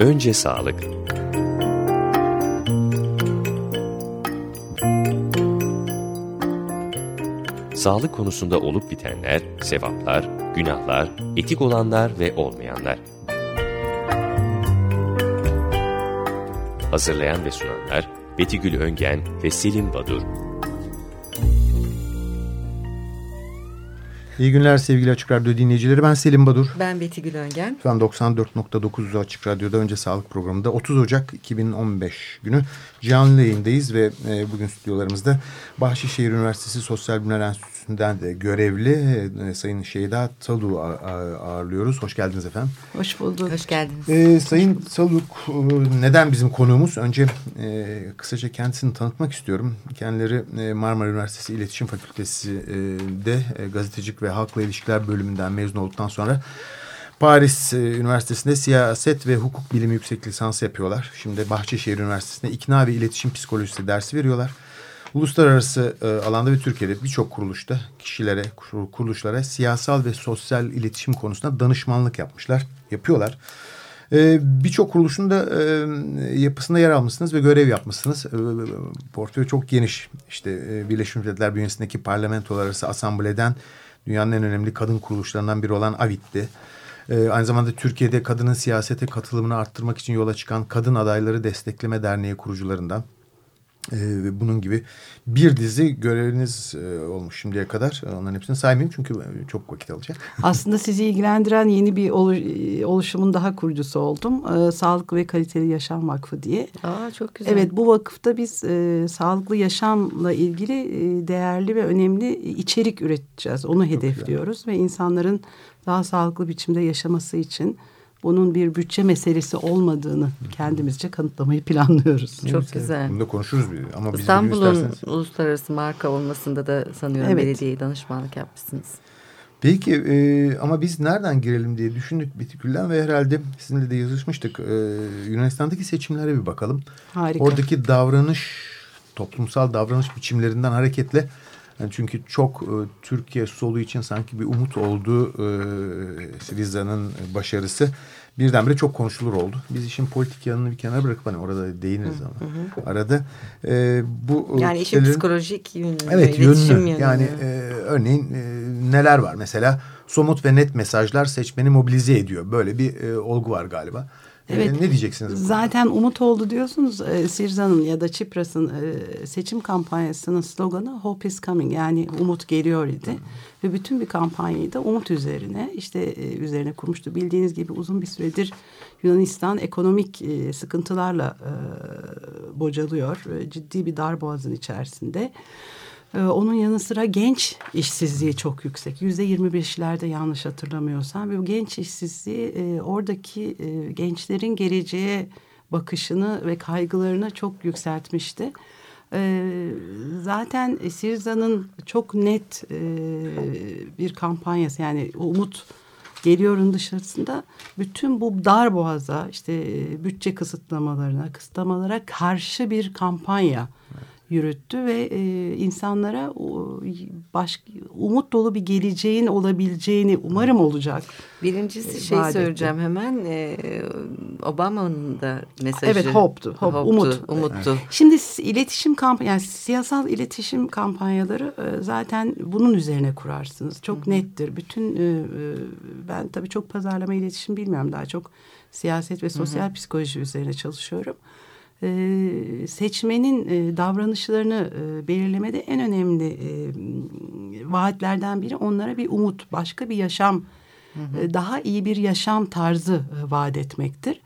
Önce sağlık. Sağlık konusunda olup bitenler, sevaplar, günahlar, etik olanlar ve olmayanlar. Hazırlayan ve sunanlar Betigül Öngen ve Selim Badur. İyi günler sevgili Açık Radyo dinleyicileri. Ben Selim Badur. Ben Beti Gül Öngen. Şu an 94.9 Açık Radyo'da Önce Sağlık programında 30 Ocak 2015 günü canlı yayındayız ve e, bugün stüdyolarımızda Bahçeşehir Üniversitesi Sosyal Bilimler Enstitüsü'nden de görevli e, Sayın Şeyda Talu ağırlıyoruz. Hoş geldiniz efendim. Hoş bulduk. Hoş geldiniz. E, Sayın Taluk e, neden bizim konuğumuz? Önce e, kısaca kendisini tanıtmak istiyorum. Kendileri e, Marmara Üniversitesi İletişim Fakültesi'de e, gazetecilik ve halkla ilişkiler bölümünden mezun olduktan sonra Paris Üniversitesi'nde siyaset ve hukuk bilimi yüksek lisansı yapıyorlar. Şimdi Bahçeşehir Üniversitesi'nde ikna ve iletişim psikolojisi dersi veriyorlar. Uluslararası e, alanda ve Türkiye'de birçok kuruluşta kişilere, kuruluşlara siyasal ve sosyal iletişim konusunda danışmanlık yapmışlar, yapıyorlar. E, birçok kuruluşun da e, yapısında yer almışsınız ve görev yapmışsınız. E, portföy çok geniş. İşte e, Birleşmiş Milletler bünyesindeki parlamentolar arası asambleden dünyanın en önemli kadın kuruluşlarından biri olan AVİT'ti. Ee, aynı zamanda Türkiye'de kadının siyasete katılımını arttırmak için yola çıkan Kadın Adayları Destekleme Derneği kurucularından. Ee, ve bunun gibi bir dizi göreviniz e, olmuş şimdiye kadar. Onların hepsini saymayayım çünkü çok vakit alacak. Aslında sizi ilgilendiren yeni bir oluşumun daha kurucusu oldum. Ee, Sağlıklı ve Kaliteli Yaşam Vakfı diye. Aa, çok güzel. Evet bu vakıfta biz e, sağlıklı yaşamla ilgili e, değerli ve önemli içerik üreteceğiz. Onu çok hedefliyoruz güzel. ve insanların daha sağlıklı biçimde yaşaması için bunun bir bütçe meselesi olmadığını kendimizce kanıtlamayı planlıyoruz. Çok evet, güzel. Bunu da konuşuruz. Ama İstanbul'un isterseniz... uluslararası marka olmasında da sanıyorum evet. belediyeye danışmanlık yapmışsınız. Peki e, ama biz nereden girelim diye düşündük Bitikül'den ve herhalde sizinle de yazışmıştık. E, Yunanistan'daki seçimlere bir bakalım. Harika. Oradaki davranış, toplumsal davranış biçimlerinden hareketle yani çünkü çok e, Türkiye solu için sanki bir umut oldu e, Siriza'nın başarısı birdenbire çok konuşulur oldu. Biz işin politik yanını bir kenara bırakıp hani orada değiniriz ama hı hı. arada e, bu yani işin psikolojik yönü, evet yönü yönü. yani e, örneğin e, neler var mesela somut ve net mesajlar seçmeni mobilize ediyor böyle bir e, olgu var galiba. Evet. ne diyeceksiniz? Zaten umut oldu diyorsunuz. E, Sirza'nın ya da Çipras'ın e, seçim kampanyasının sloganı Hope is coming yani umut geliyor idi. Hı. Ve bütün bir kampanyayı da umut üzerine işte e, üzerine kurmuştu. Bildiğiniz gibi uzun bir süredir Yunanistan ekonomik e, sıkıntılarla e, bocalıyor. E, ciddi bir darboğazın içerisinde. Ee, onun yanı sıra genç işsizliği çok yüksek. Yüzde yirmi beşlerde yanlış hatırlamıyorsam. Ve bu genç işsizliği e, oradaki e, gençlerin geleceğe bakışını ve kaygılarını çok yükseltmişti. E, zaten Sirza'nın çok net e, bir kampanyası yani umut geliyorun dışarısında bütün bu dar boğaza işte bütçe kısıtlamalarına kısıtlamalara karşı bir kampanya yürüttü ve e, insanlara baş, umut dolu bir geleceğin olabileceğini umarım olacak. Birincisi e, şey söyleyeceğim hemen e, Obama'nın da mesajı. Evet hope'tu, hope, hope'tu umut. Umuttu. Evet. Şimdi iletişim kamp yani siyasal iletişim kampanyaları e, zaten bunun üzerine kurarsınız. Çok Hı. nettir. Bütün e, e, ben tabii çok pazarlama iletişim bilmiyorum daha çok siyaset ve sosyal Hı. psikoloji üzerine çalışıyorum e, seçmenin e, davranışlarını e, belirlemede en önemli e, vaatlerden biri onlara bir umut, başka bir yaşam, hı hı. E, daha iyi bir yaşam tarzı e, vaat etmektir.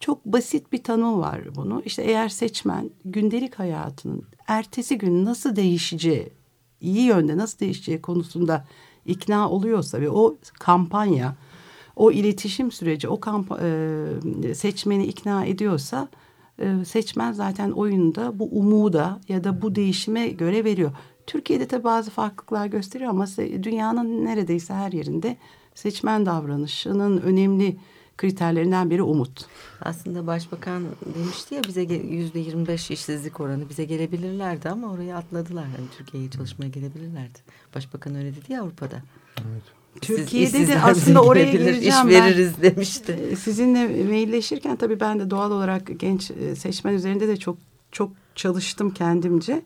Çok basit bir tanım var bunu. İşte eğer seçmen gündelik hayatının ertesi gün nasıl değişeceği, iyi yönde nasıl değişeceği konusunda ikna oluyorsa ve o kampanya, o iletişim süreci, o kamp e, seçmeni ikna ediyorsa e, seçmen zaten oyunda bu umuda ya da bu değişime göre veriyor. Türkiye'de tabii bazı farklılıklar gösteriyor ama dünyanın neredeyse her yerinde seçmen davranışının önemli kriterlerinden biri umut. Aslında başbakan demişti ya bize yüzde yirmi beş işsizlik oranı bize gelebilirlerdi ama orayı atladılar. Yani Türkiye'ye çalışmaya gelebilirlerdi. Başbakan öyle dedi ya Avrupa'da. Evet. Türkiye'de Siz, de aslında oraya gireceğim iş ben. veririz demişti. Ee, Sizinle mailleşirken tabii ben de doğal olarak genç e, seçmen üzerinde de çok çok çalıştım kendimce.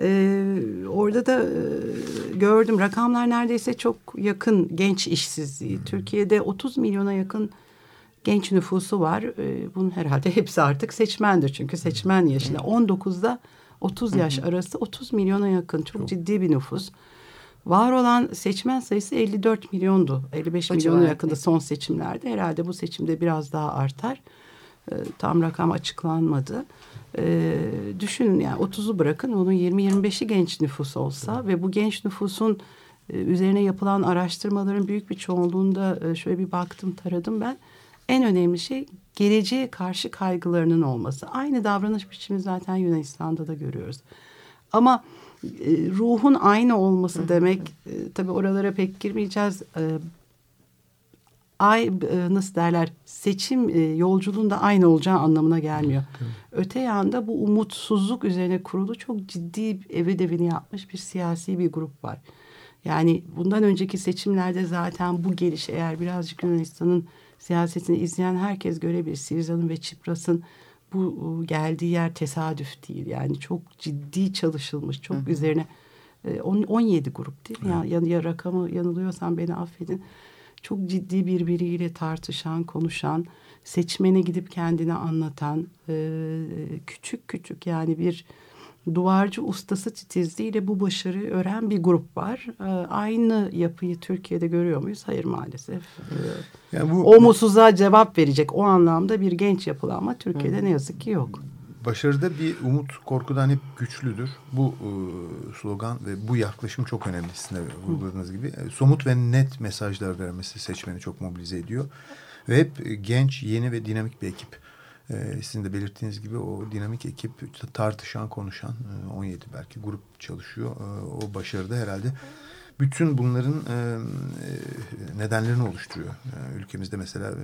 Ee, orada da e, gördüm rakamlar neredeyse çok yakın genç işsizliği. Türkiye'de 30 milyona yakın genç nüfusu var. Ee, bunun herhalde hepsi artık seçmendir. Çünkü seçmen yaşında 19'da 30 yaş arası 30 milyona yakın çok, ciddi bir nüfus. Var olan seçmen sayısı 54 milyondu. 55 O milyona yakında son seçimlerde. Herhalde bu seçimde biraz daha artar. Ee, tam rakam açıklanmadı. Ee, düşünün yani 30'u bırakın onun 20-25'i genç nüfus olsa ve bu genç nüfusun e, üzerine yapılan araştırmaların büyük bir çoğunluğunda e, şöyle bir baktım taradım ben. En önemli şey geleceğe karşı kaygılarının olması. Aynı davranış biçimi zaten Yunanistan'da da görüyoruz. Ama e, ruhun aynı olması demek e, tabii oralara pek girmeyeceğiz. E, ay e, nasıl derler seçim e, yolculuğunda aynı olacağı anlamına gelmiyor. Öte yanda bu umutsuzluk üzerine kurulu çok ciddi ev devini yapmış bir siyasi bir grup var. Yani bundan önceki seçimlerde zaten bu geliş eğer birazcık Yunanistan'ın siyasetini izleyen herkes görebilir. Siriza'nın ve Çipras'ın bu e, geldiği yer tesadüf değil. Yani çok ciddi çalışılmış, çok üzerine e, on- 17 grup değil mi? Ya, ya, ya rakamı yanılıyorsam beni affedin. Çok ciddi birbiriyle tartışan, konuşan, seçmene gidip kendini anlatan, e, küçük küçük yani bir duvarcı ustası titizliğiyle bu başarıyı öğren bir grup var. E, aynı yapıyı Türkiye'de görüyor muyuz? Hayır maalesef. E, Yani bu o mutsuzluğa cevap verecek o anlamda bir genç yapılanma Türkiye'de ne yazık ki yok. başarıda bir umut korkudan hep güçlüdür. Bu e, slogan ve bu yaklaşım çok önemli sizin de vurguladığınız gibi. E, somut ve net mesajlar vermesi seçmeni çok mobilize ediyor. Ve hep genç, yeni ve dinamik bir ekip. E, sizin de belirttiğiniz gibi o dinamik ekip tartışan, konuşan e, 17 belki grup çalışıyor. E, o başarıda herhalde bütün bunların e, e, nedenlerini oluşturuyor. E, ülkemizde mesela e,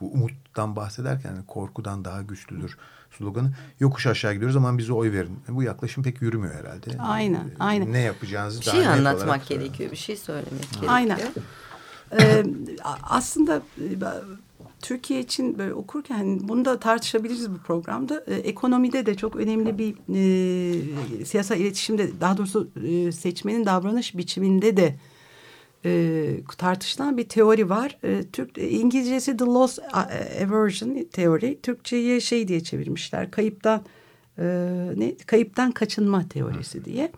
bu umuttan bahsederken hani korkudan daha güçlüdür sloganı. Yokuş aşağı gidiyoruz ama bize oy verin. E, Bu yaklaşım pek yürümüyor herhalde. Aynen, E, aynen. Ne yapacağınızı Bir daha şey anlatmak olarak- gerekiyor, bir şey söylemek gerekiyor. Aynen. Ee, aslında e, Türkiye için böyle okurken hani bunu da tartışabiliriz bu programda. Ee, ekonomide de çok önemli bir e, siyasal iletişimde daha doğrusu e, seçmenin davranış biçiminde de e, tartışılan bir teori var. E, Türk e, İngilizcesi the loss aversion teori. Türkçe'ye şey diye çevirmişler. Kayıptan e, ne kayıptan kaçınma teorisi diye.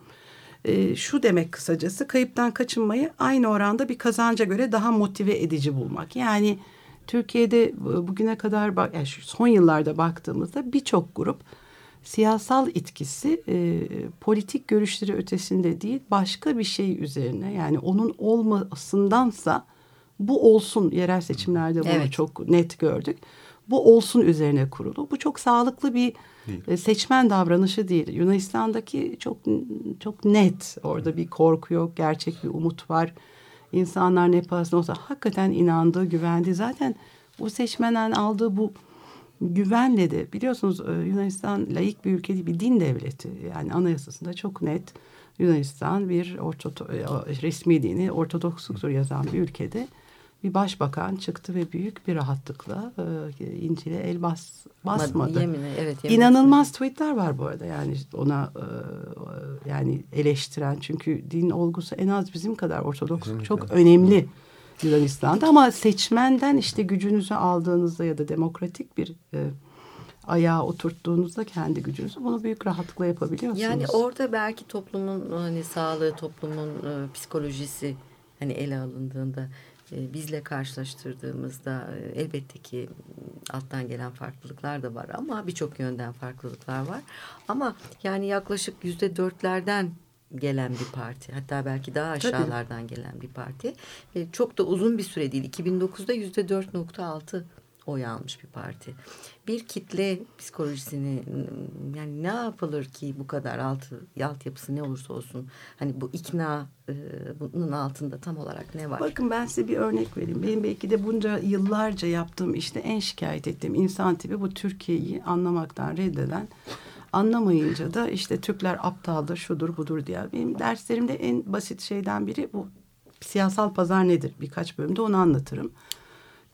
E, şu demek kısacası kayıptan kaçınmayı aynı oranda bir kazanca göre daha motive edici bulmak. Yani Türkiye'de e, bugüne kadar bak- yani son yıllarda baktığımızda birçok grup siyasal etkisi e, politik görüşleri ötesinde değil başka bir şey üzerine yani onun olmasındansa bu olsun yerel seçimlerde bunu Evet. çok net gördük. Bu olsun üzerine kurulu. Bu çok sağlıklı bir Değil. e, seçmen davranışı değil. Yunanistan'daki çok çok net. Orada bir korku yok, gerçek bir umut var. İnsanlar ne pahasına olsa hakikaten inandığı, güvendiği. Zaten bu seçmenden aldığı bu güvenle de biliyorsunuz e, Yunanistan laik bir ülke değil, bir din devleti. Yani anayasasında çok net Yunanistan bir ortodo e, resmi dini Ortodoksluktur yazan bir ülkede bir başbakan çıktı ve büyük bir rahatlıkla e, İncil'e el bas, basmadı. Yemine, evet, yemin İnanılmaz tweetler var bu arada yani ona e, yani eleştiren çünkü din olgusu en az bizim kadar ortodoks Kesinlikle. çok önemli Yunanistan'da ama seçmenden işte gücünüzü aldığınızda ya da demokratik bir e, ayağa oturttuğunuzda kendi gücünüzü bunu büyük rahatlıkla yapabiliyorsunuz. Yani orada belki toplumun hani sağlığı, toplumun e, psikolojisi hani ele alındığında bizle karşılaştırdığımızda e, elbette ki alttan gelen farklılıklar da var ama birçok yönden farklılıklar var. Ama yani yaklaşık yüzde dörtlerden gelen bir parti. Hatta belki daha aşağılardan gelen bir parti. Ve çok da uzun bir süre değil. 2009'da yüzde 4.6 oy almış bir parti. Bir kitle psikolojisini yani ne yapılır ki bu kadar altı altyapısı ne olursa olsun hani bu ikna e, bunun altında tam olarak ne var? Bakın ben size bir örnek vereyim. Benim belki de bunca yıllarca yaptığım işte en şikayet ettiğim insan tipi bu Türkiye'yi anlamaktan reddeden anlamayınca da işte Türkler aptaldır, şudur budur diye. Benim derslerimde en basit şeyden biri bu siyasal pazar nedir? Birkaç bölümde onu anlatırım.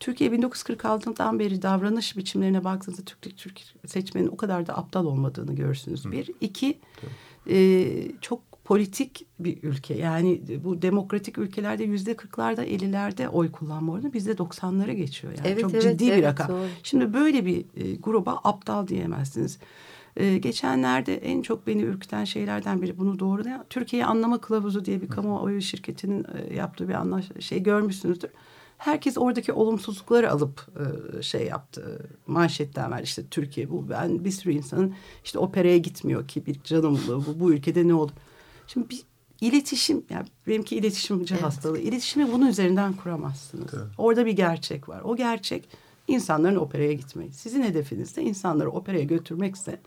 Türkiye 1946'dan beri davranış biçimlerine baktığınızda Türk, Türk seçmenin o kadar da aptal olmadığını görürsünüz. Bir. iki e, çok politik bir ülke. Yani bu demokratik ülkelerde yüzde kırklarda ellilerde oy kullanma oranı bizde doksanlara geçiyor. Yani evet, çok evet, ciddi evet, bir rakam. Doğru. Şimdi böyle bir e, gruba aptal diyemezsiniz. E, geçenlerde en çok beni ürküten şeylerden biri bunu doğrulayan Türkiye Anlama Kılavuzu diye bir kamuoyu şirketinin e, yaptığı bir anlaş şey görmüşsünüzdür. Herkes oradaki olumsuzlukları alıp e, şey yaptı. Manşetten ver işte Türkiye bu. Ben bir sürü insanın işte operaya gitmiyor ki bir canım bu, bu ülkede ne olur. Şimdi bir iletişim yani benimki iletişimci Evet. hastalığı. İletişimi bunun üzerinden kuramazsınız. Tabii. Orada bir gerçek var. O gerçek insanların operaya gitmeyi. Sizin hedefiniz de insanları operaya götürmekse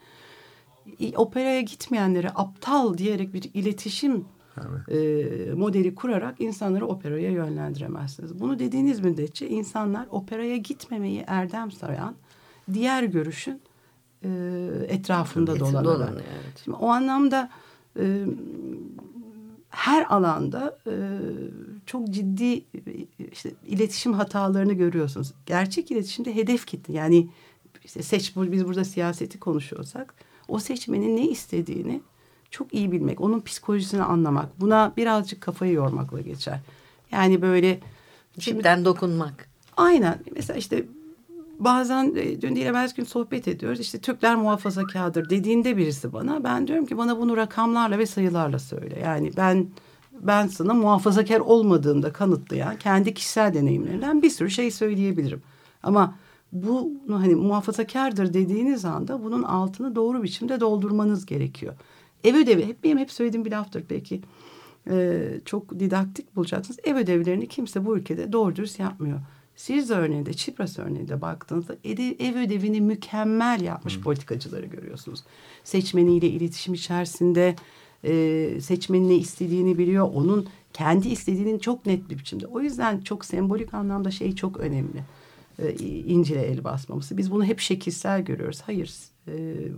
operaya gitmeyenlere aptal diyerek bir iletişim e, modeli kurarak insanları operaya yönlendiremezsiniz. Bunu dediğiniz müddetçe insanlar operaya gitmemeyi erdem sayan diğer görüşün e, etrafında dolanırlar. Dolanıyor, evet. Şimdi o anlamda e, her alanda e, çok ciddi işte iletişim hatalarını görüyorsunuz. Gerçek iletişimde hedef kitle yani işte seç biz burada siyaseti konuşuyorsak o seçmenin ne istediğini çok iyi bilmek, onun psikolojisini anlamak, buna birazcık kafayı yormakla geçer. Yani böyle şimdi Cidden dokunmak. Aynen. Mesela işte bazen e, dün değil evvelsi gün sohbet ediyoruz. İşte Türkler muhafazakardır dediğinde birisi bana ben diyorum ki bana bunu rakamlarla ve sayılarla söyle. Yani ben ben sana muhafazakar olmadığını da kanıtlayan kendi kişisel deneyimlerinden bir sürü şey söyleyebilirim. Ama bu hani muhafazakardır dediğiniz anda bunun altını doğru biçimde doldurmanız gerekiyor. Ev ödevi hep benim hep söylediğim bir laftır peki. Ee, çok didaktik bulacaksınız. Ev ödevlerini kimse bu ülkede doğru dürüst yapmıyor. Sirza örneğinde, Çipras örneğinde baktığınızda ev ödevini mükemmel yapmış politikacıları görüyorsunuz. Seçmeniyle iletişim içerisinde e, seçmenin ne istediğini biliyor. Onun kendi istediğinin çok net bir biçimde. O yüzden çok sembolik anlamda şey çok önemli. E, İncil'e el basmaması. Biz bunu hep şekilsel görüyoruz. Hayır, e,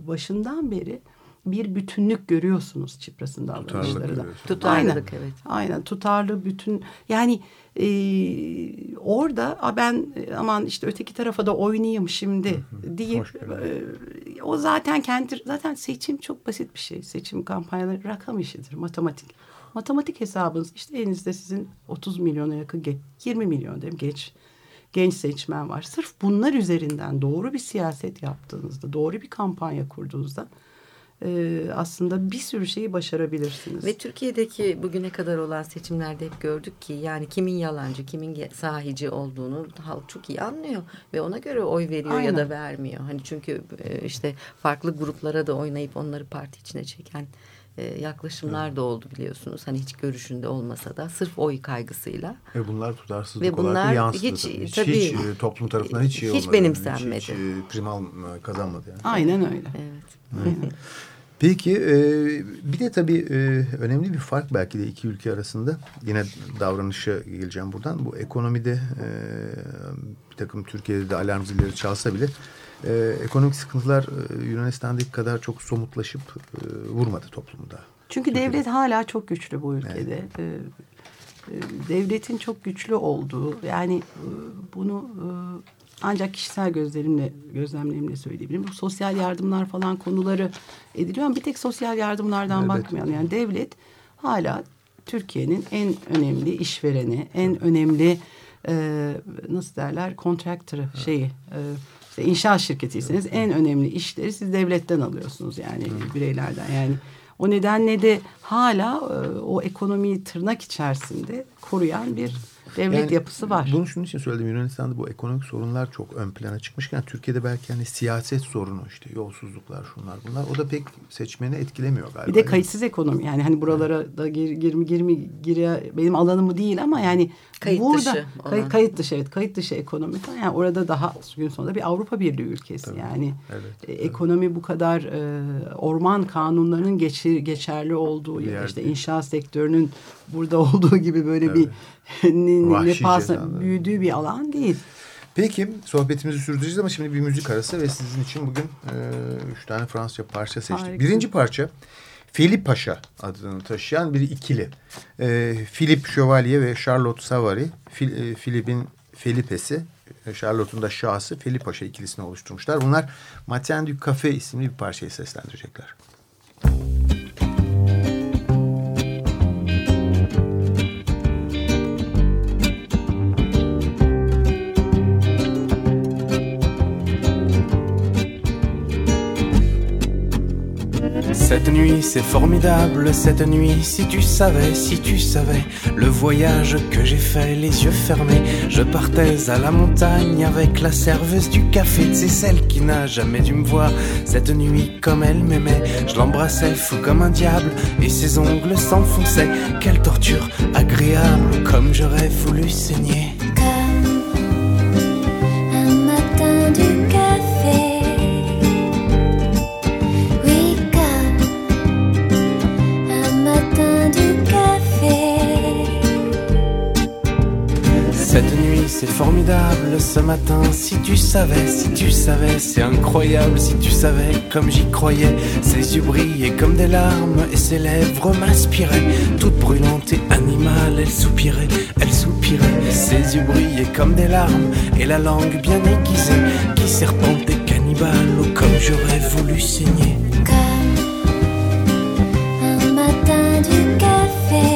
başından beri bir bütünlük görüyorsunuz Çipras'ın davranışlarında. Tutarlılık, Aynen. evet. Aynen tutarlı bütün yani e, orada "A, ben aman işte öteki tarafa da oynayayım şimdi deyip Hoş geldin. e, o zaten kendi zaten seçim çok basit bir şey. Seçim kampanyaları rakam işidir, matematik. Matematik hesabınız işte elinizde sizin 30 milyona yakın ge- 20 milyon diyeyim geç genç seçmen var. Sırf bunlar üzerinden doğru bir siyaset yaptığınızda, doğru bir kampanya kurduğunuzda e, aslında bir sürü şeyi başarabilirsiniz. Ve Türkiye'deki bugüne kadar olan seçimlerde hep gördük ki yani kimin yalancı, kimin sahici olduğunu halk çok iyi anlıyor ve ona göre oy veriyor ya Aynen. da vermiyor. Hani çünkü e, işte farklı gruplara da oynayıp onları parti içine çeken e, yaklaşımlar da oldu biliyorsunuz. Hani hiç görüşünde olmasa da sırf oy kaygısıyla. Ve bunlar tutarsızlık Ve olarak bunlar da yansıdı. hiç- tabii. Hiç, tabii, hiç, e, toplum tarafından hiç şey hiç olmadı. benimsenmedi. Hiç, hiç e, primal e, kazanmadı yani. Aynen öyle. Evet. Peki e, bir de tabii e, önemli bir fark belki de iki ülke arasında. Yine davranışa geleceğim buradan. Bu ekonomide e, bir takım Türkiye'de de alarm zilleri çalsa bile e, ekonomik sıkıntılar e, Yunanistan'daki kadar çok somutlaşıp e, vurmadı toplumda. Çünkü devlet hala çok güçlü bu ülkede. Ee, e, devletin çok güçlü olduğu yani e, bunu e, ancak kişisel gözlerimle gözlemlerimle söyleyebilirim. Bu sosyal yardımlar falan konuları ediliyor ama bir tek sosyal yardımlardan Elbette. bakmayalım. Yani devlet hala Türkiye'nin en önemli işvereni, en önemli e, nasıl derler kontraktörü şeyi e, işte inşaat şirketiyseniz en önemli işleri siz devletten alıyorsunuz yani bireylerden yani. O nedenle de hala e, o ekonomiyi tırnak içerisinde koruyan bir devlet Yani yapısı var. Bunu şunun için söyledim. Yunanistan'da bu ekonomik sorunlar çok ön plana çıkmışken Türkiye'de belki hani siyaset sorunu işte yolsuzluklar şunlar bunlar o da pek seçmeni etkilemiyor galiba. Bir de kayıtsız ekonomi yani hani buralara da gir, girmi girmi gire benim alanımı değil ama yani Kayıt burada dışı kay- olan. kayıt dışı evet kayıt dışı ekonomi falan. yani orada daha gün sonunda bir Avrupa Birliği ülkesi yani Evet, e, ekonomi bu kadar e, orman kanunlarının geçi, geçerli olduğu ya işte inşaat sektörünün burada olduğu gibi böyle bir ne, pahasına büyüdüğü bir alan değil. Peki sohbetimizi sürdüreceğiz ama şimdi bir müzik arası ve sizin için bugün e, üç tane Fransızca parça seçtik. Harika. Birinci parça Filip Paşa adını taşıyan bir ikili. E, Philip Chevalier ve Charlotte Savary. Fil, e, Philip'in Felipe'si, e, Charlotte'un da Şahsı Filip Paşa ikilisini oluşturmuşlar. Bunlar Matin du Café isimli bir parçayı seslendirecekler. Cette nuit c'est formidable, cette nuit si tu savais, si tu savais le voyage que j'ai fait les yeux fermés. Je partais à la montagne avec la serveuse du café, c'est celle qui n'a jamais dû me voir. Cette nuit comme elle m'aimait, je l'embrassais fou comme un diable et ses ongles s'enfonçaient. Quelle torture agréable comme j'aurais voulu saigner. C'est formidable ce matin. Si tu savais, si tu savais, c'est incroyable. Si tu savais comme j'y croyais, ses yeux brillaient comme des larmes et ses lèvres m'inspiraient. Toute brûlante et animale, elle soupirait, elle soupirait. Ses yeux brillaient comme des larmes et la langue bien aiguisée qui serpentait cannibale. Comme j'aurais voulu saigner. c'est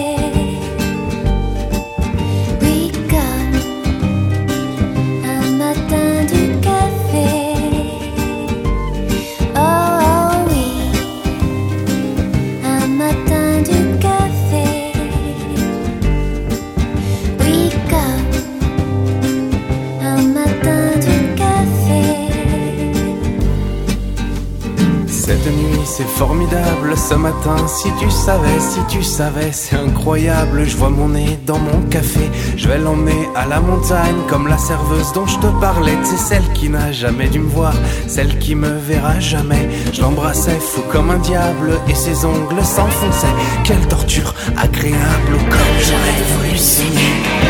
ce matin. Si tu savais, si tu savais, c'est incroyable. Je vois mon nez dans mon café. Je vais l'emmener à la montagne comme la serveuse dont je te parlais. C'est celle qui n'a jamais dû me voir, celle qui me verra jamais. Je l'embrassais fou comme un diable et ses ongles s'enfonçaient. Quelle torture agréable, comme j'aurais voulu signer.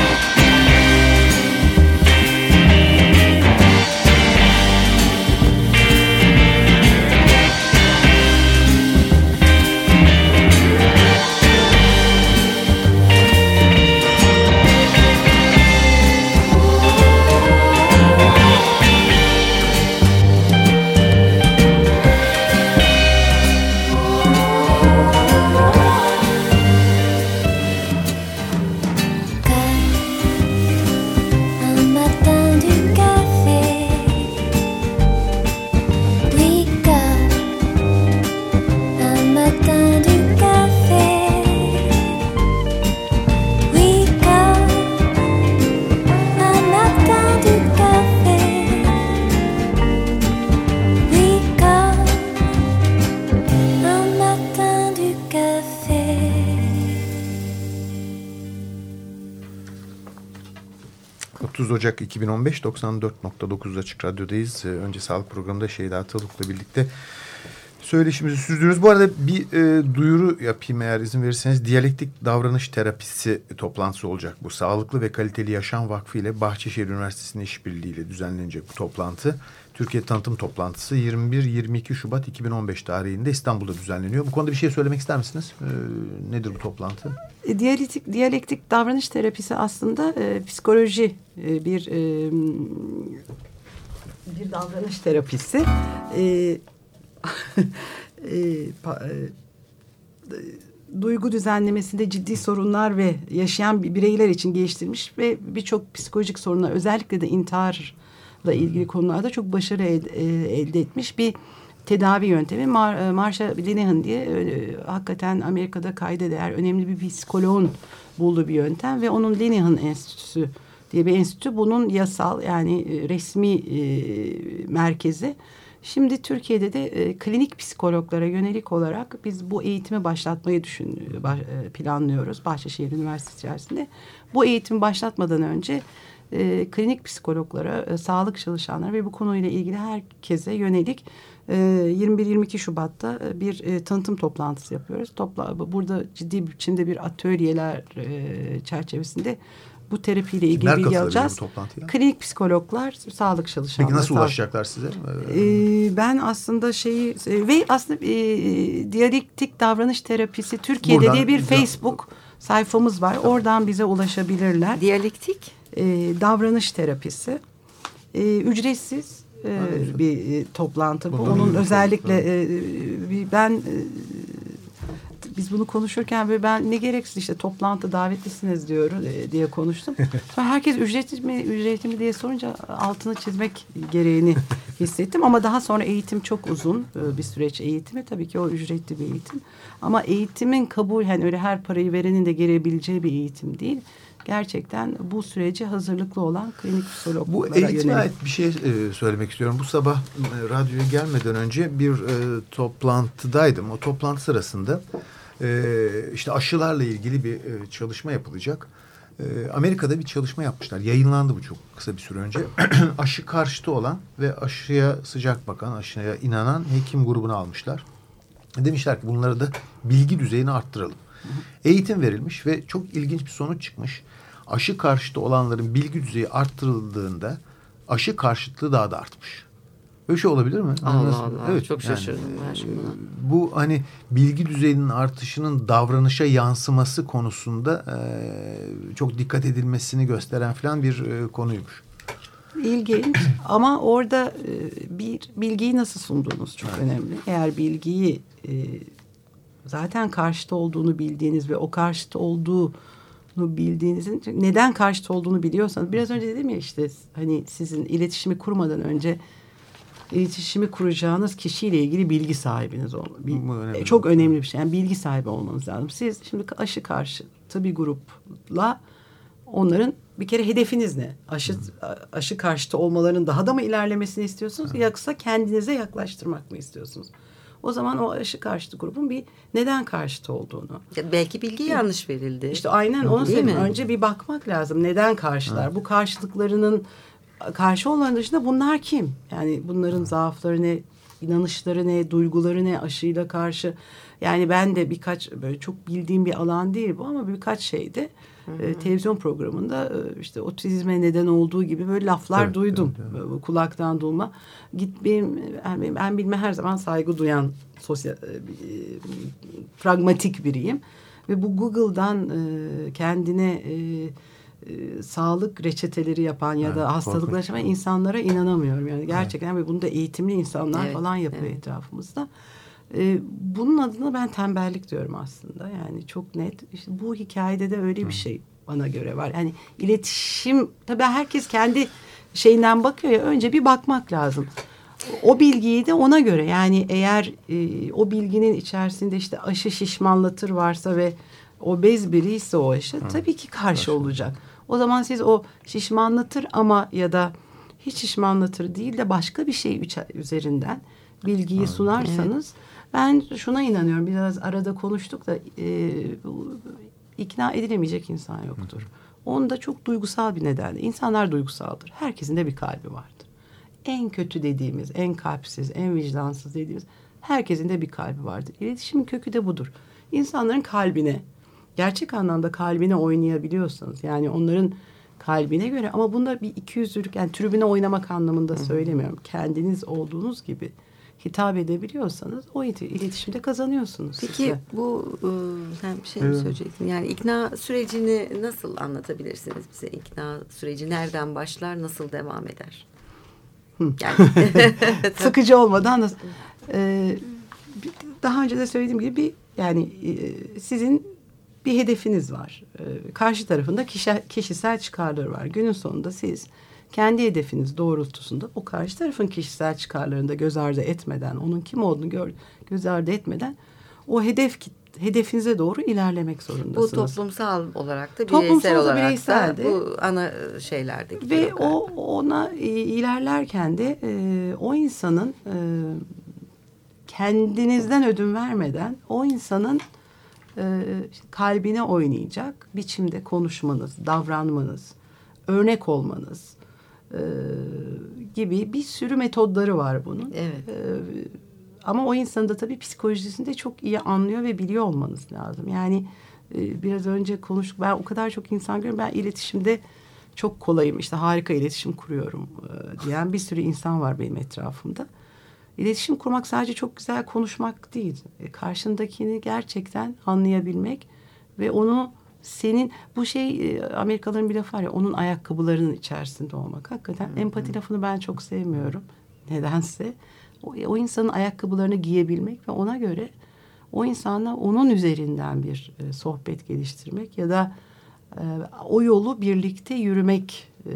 Ocak 2015 94.9 Açık Radyo'dayız. Ee, önce sağlık programında Şeyda Ataluk'la birlikte söyleşimizi sürdürüyoruz. Bu arada bir e, duyuru yapayım eğer izin verirseniz. Diyalektik davranış terapisi toplantısı olacak. Bu Sağlıklı ve Kaliteli Yaşam Vakfı ile Bahçeşehir Üniversitesi'nin işbirliğiyle düzenlenecek bu toplantı. Türkiye Tanıtım Toplantısı 21-22 Şubat 2015 tarihinde İstanbul'da düzenleniyor. Bu konuda bir şey söylemek ister misiniz? Ee, nedir bu toplantı? E, diyalektik, diyalektik davranış terapisi aslında e, psikoloji e, bir e, bir davranış terapisi. E, e, e, duygu düzenlemesinde ciddi sorunlar ve yaşayan bireyler için geliştirilmiş ve birçok psikolojik sorunlar özellikle de intihar ilgili konularda çok başarı elde, elde etmiş bir tedavi yöntemi. Mar, e, Marsha Linehan diye e, hakikaten Amerika'da kayda değer önemli bir psikoloğun bulduğu bir yöntem ve onun Linehan Enstitüsü diye bir enstitü bunun yasal yani e, resmi e, merkezi. Şimdi Türkiye'de de e, klinik psikologlara yönelik olarak biz bu eğitimi başlatmayı düşün e, planlıyoruz Bahçeşehir Üniversitesi içerisinde. Bu eğitimi başlatmadan önce e, klinik psikologlara, e, sağlık çalışanlara ve bu konuyla ilgili herkese yönelik e, 21-22 Şubat'ta e, bir e, tanıtım toplantısı yapıyoruz. Topla, burada ciddi biçimde bir atölyeler e, çerçevesinde bu terapiyle ilgili Kimler bilgi alacağız. toplantıya? Klinik psikologlar, sağlık çalışanları. Peki nasıl ulaşacaklar size? Ee, ben aslında şeyi e, ve aslında e, diyalektik davranış terapisi Türkiye'de Buradan- diye bir Facebook sayfamız var. Oradan bize ulaşabilirler. Diyalektik E, davranış terapisi e, ücretsiz e, bir e, toplantı bu. Bundan Onun özellikle e, bir- ben e, biz bunu konuşurken böyle ben ne gereksiz işte toplantı davetlisiniz diyor e, diye konuştum. Sonra herkes ücretli mi ücretli mi diye sorunca altını çizmek gereğini hissettim. Ama daha sonra eğitim çok uzun e, bir süreç eğitimi. Tabii ki o ücretli bir eğitim. Ama eğitimin kabul yani öyle her parayı verenin de gelebileceği bir eğitim değil. Gerçekten bu sürece hazırlıklı olan klinik psikologlara Bu eğitime ait bir şey e, söylemek istiyorum. Bu sabah e, radyoya gelmeden önce bir e, toplantıdaydım. O toplantı sırasında e, işte aşılarla ilgili bir e, çalışma yapılacak. E, Amerika'da bir çalışma yapmışlar. Yayınlandı bu çok kısa bir süre önce. Aşı karşıtı olan ve aşıya sıcak bakan, aşıya inanan hekim grubunu almışlar. Demişler ki bunları da bilgi düzeyini arttıralım. Eğitim verilmiş ve çok ilginç bir sonuç çıkmış. Aşı karşıtı olanların bilgi düzeyi arttırıldığında aşı karşıtlığı daha da artmış. Böyle şey olabilir mi? Allah Nasıl? Allah, çok şaşırdım ben şimdi buna. e, Bu hani bilgi düzeyinin artışının davranışa yansıması konusunda e, çok dikkat edilmesini gösteren falan bir e, konuymuş. İlginç ama orada e, bir bilgiyi nasıl sunduğunuz çok önemli. Eğer bilgiyi e, zaten karşıt olduğunu bildiğiniz ve o karşıt olduğunu bildiğinizin neden karşıt olduğunu biliyorsanız biraz önce dedim ya işte hani sizin iletişimi kurmadan önce iletişimi kuracağınız kişiyle ilgili bilgi sahibiniz olmalı. Bu önemli. Çok önemli bir şey. Yani bilgi sahibi olmanız lazım. Siz şimdi aşı karşıtı bir grupla onların bir kere hedefiniz ne? Aşı aşı karşıtı olmalarının daha da mı ilerlemesini istiyorsunuz yoksa kendinize yaklaştırmak mı istiyorsunuz? O zaman o aşı karşıtı grubun bir neden karşıtı olduğunu. Ya belki bilgi yanlış verildi. İşte aynen onu söyleyeyim. Önce bir bakmak lazım. Neden karşılar? Bu karşılıklarının karşı olanların dışında bunlar kim? Yani bunların zaafları ne, inanışları ne, duyguları ne aşıyla karşı. Yani ben de birkaç böyle çok bildiğim bir alan değil bu ama birkaç şeyde e, televizyon programında e, işte otizme neden olduğu gibi böyle laflar Evet, duydum. evet, Böyle Kulaktan dolma. Git benim yani ben bilme her zaman saygı duyan sosyal e, e, pragmatik biriyim. Ve bu Google'dan e, kendine e, e, sağlık reçeteleri yapan ya Evet, da yaşayan insanlara inanamıyorum. Yani gerçekten ve bunu da eğitimli insanlar Evet, falan yapıyor evet. etrafımızda. E, bunun adına ben tembellik diyorum aslında. Yani çok net. İşte bu hikayede de öyle bir şey bana göre var. Yani iletişim tabii herkes kendi şeyinden bakıyor ya önce bir bakmak lazım. O bilgiyi de ona göre yani eğer e, o bilginin içerisinde işte aşı şişmanlatır varsa ve obez biri ise o aşı tabii ki karşı olacak. O zaman siz o şişmanlatır ama ya da hiç şişmanlatır değil de başka bir şey üzerinden bilgiyi sunarsanız ben şuna inanıyorum. Biraz arada konuştuk da e, ikna edilemeyecek insan yoktur. Onda çok duygusal bir nedenle. İnsanlar duygusaldır. Herkesin de bir kalbi vardır. En kötü dediğimiz, en kalpsiz, en vicdansız dediğimiz herkesin de bir kalbi vardır. İletişimin kökü de budur. İnsanların kalbine, gerçek anlamda kalbine oynayabiliyorsanız yani onların kalbine göre ama bunda bir ikiyüzlülük yani tribüne oynamak anlamında söylemiyorum. Kendiniz olduğunuz gibi hitap edebiliyorsanız o ileti- iletişimde kazanıyorsunuz. Peki de. bu e, sen bir şey mi söyleyecektin? Yani ikna sürecini nasıl anlatabilirsiniz bize? İkna süreci nereden başlar, nasıl devam eder? Yani, sıkıcı olmadan da bir- daha önce de söylediğim gibi bir yani e, sizin bir hedefiniz var. E, karşı tarafında kişi, kişisel çıkarları var. Günün sonunda siz kendi hedefiniz doğrultusunda o karşı tarafın kişisel çıkarlarını da göz ardı etmeden, onun kim olduğunu gör, göz ardı etmeden o hedef hedefinize doğru ilerlemek bu zorundasınız. toplumsal olarak da Toplumsal bireysel da olarak bireysel da bu ana şeylerde gidiyor Ve o ona e, ilerlerken de e, o insanın e, kendinizden ödün vermeden o insanın e, kalbine oynayacak biçimde konuşmanız, davranmanız, örnek olmanız e, gibi bir sürü metodları var bunun. Evet. E, ama o insanın da tabii psikolojisini de çok iyi anlıyor ve biliyor olmanız lazım. Yani e, biraz önce konuştuk. Ben o kadar çok insan görüyorum. Ben iletişimde çok kolayım. İşte harika iletişim kuruyorum e, diyen bir sürü insan var benim etrafımda. İletişim kurmak sadece çok güzel konuşmak değil. E, karşındakini gerçekten anlayabilmek ve onu senin bu şey e, Amerikalıların bir lafı var ya onun ayakkabılarının içerisinde olmak. Hakikaten hı. empati lafını ben çok sevmiyorum. Nedense o, o insanın ayakkabılarını giyebilmek ve ona göre o insanla onun üzerinden bir e, sohbet geliştirmek ya da e, o yolu birlikte yürümek e,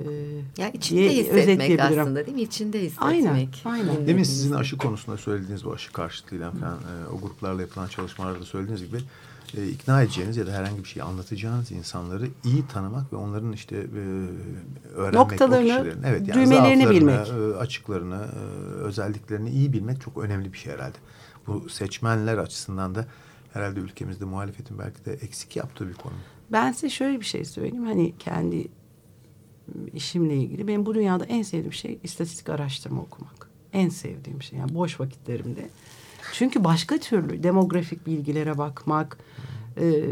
yani içinde hissetmek aslında değil mi? İçinde hissetmek. Aynen. aynen. Demin sizin aşı konusunda söylediğiniz bu aşı karşıtlığıyla falan e, o gruplarla yapılan çalışmalarda söylediğiniz gibi e, ikna edeceğiniz ya da herhangi bir şey anlatacağınız insanları iyi tanımak ve onların işte e, öğrenmek noktalarını, evet, yani düğmelerini bilmek, e, açıklarını, e, özelliklerini iyi bilmek çok önemli bir şey herhalde. Bu seçmenler açısından da herhalde ülkemizde muhalefetin belki de eksik yaptığı bir konu. Ben size şöyle bir şey söyleyeyim. Hani kendi işimle ilgili benim bu dünyada en sevdiğim şey istatistik araştırma okumak. En sevdiğim şey yani boş vakitlerimde. Çünkü başka türlü demografik bilgilere bakmak e,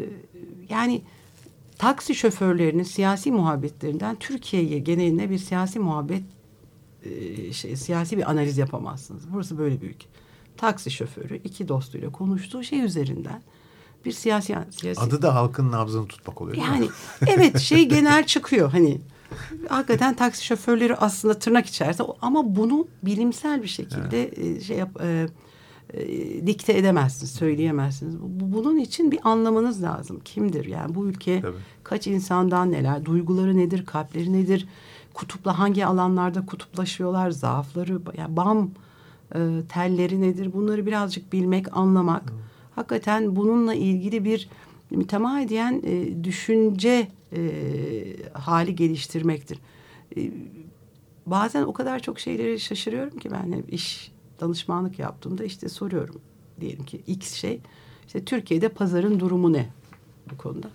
yani taksi şoförlerinin siyasi muhabbetlerinden Türkiye'ye geneline bir siyasi muhabbet e, şey siyasi bir analiz yapamazsınız. Burası böyle ülke. Taksi şoförü iki dostuyla konuştuğu şey üzerinden bir siyasi, siyasi... Adı da halkın nabzını tutmak oluyor. Yani evet şey genel çıkıyor hani hakikaten taksi şoförleri aslında tırnak içerisinde ama bunu bilimsel bir şekilde evet. şey yap e, e, dikte edemezsiniz, söyleyemezsiniz. Bunun için bir anlamanız lazım. Kimdir yani bu ülke Tabii. kaç insandan neler, duyguları nedir, kalpleri nedir, kutupla hangi alanlarda kutuplaşıyorlar, zaafları, yani bam e, telleri nedir bunları birazcık bilmek, anlamak. Hı. Hakikaten bununla ilgili bir mütemadiyen e, düşünce e, hali geliştirmektir. E, bazen o kadar çok şeyleri şaşırıyorum ki ben hep iş danışmanlık yaptığımda işte soruyorum diyelim ki X şey işte Türkiye'de pazarın durumu ne bu konuda?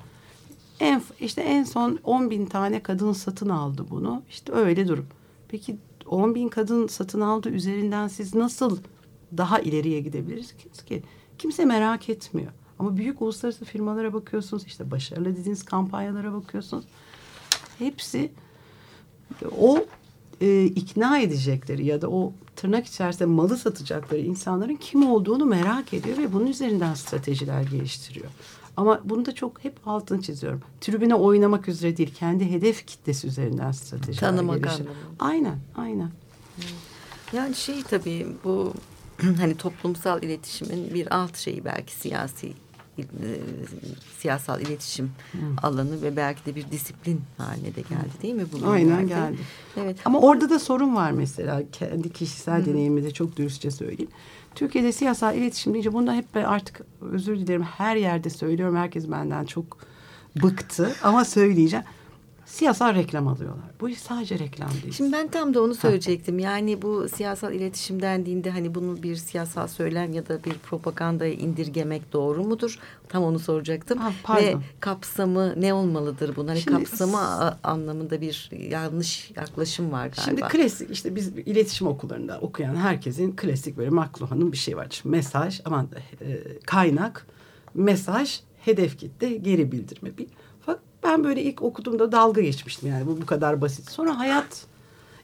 En işte en son 10 bin tane kadın satın aldı bunu. İşte öyle durum. Peki 10 bin kadın satın aldı üzerinden siz nasıl daha ileriye gidebiliriz ki? Kimse merak etmiyor. Ama büyük uluslararası firmalara bakıyorsunuz, işte başarılı dediğiniz kampanyalara bakıyorsunuz. Hepsi o e, ikna edecekleri ya da o tırnak içerisinde malı satacakları insanların kim olduğunu merak ediyor ve bunun üzerinden stratejiler geliştiriyor. Ama bunu da çok hep altını çiziyorum. Tribüne oynamak üzere değil, kendi hedef kitlesi üzerinden stratejiler Tanımak geliştiriyor. Aynen, aynen. Yani şey tabii bu hani toplumsal iletişimin bir alt şeyi belki siyasi e, siyasal iletişim Hı. alanı ve belki de bir disiplin haline de geldi değil mi? Bu Aynen geldi. Evet. Ama orada da sorun var mesela kendi kişisel deneyimimde çok dürüstçe söyleyeyim. Türkiye'de siyasal iletişim deyince bunu hep artık özür dilerim her yerde söylüyorum. Herkes benden çok bıktı ama söyleyeceğim siyasal reklam alıyorlar. Bu sadece reklam değil. Şimdi ben tam da onu söyleyecektim. Yani bu siyasal iletişim dendiğinde hani bunu bir siyasal söylem ya da bir propagandaya indirgemek doğru mudur? Tam onu soracaktım. Ha, Ve kapsamı ne olmalıdır bunun? Hani Şimdi, kapsamı anlamında bir yanlış yaklaşım var galiba. Şimdi klasik işte biz iletişim okullarında okuyan herkesin klasik böyle McLuhan'ın bir şey var. Mesaj, aman e, kaynak, mesaj, hedef kitle, geri bildirme. Bir ben böyle ilk okuduğumda dalga geçmiştim yani bu bu kadar basit. Sonra hayat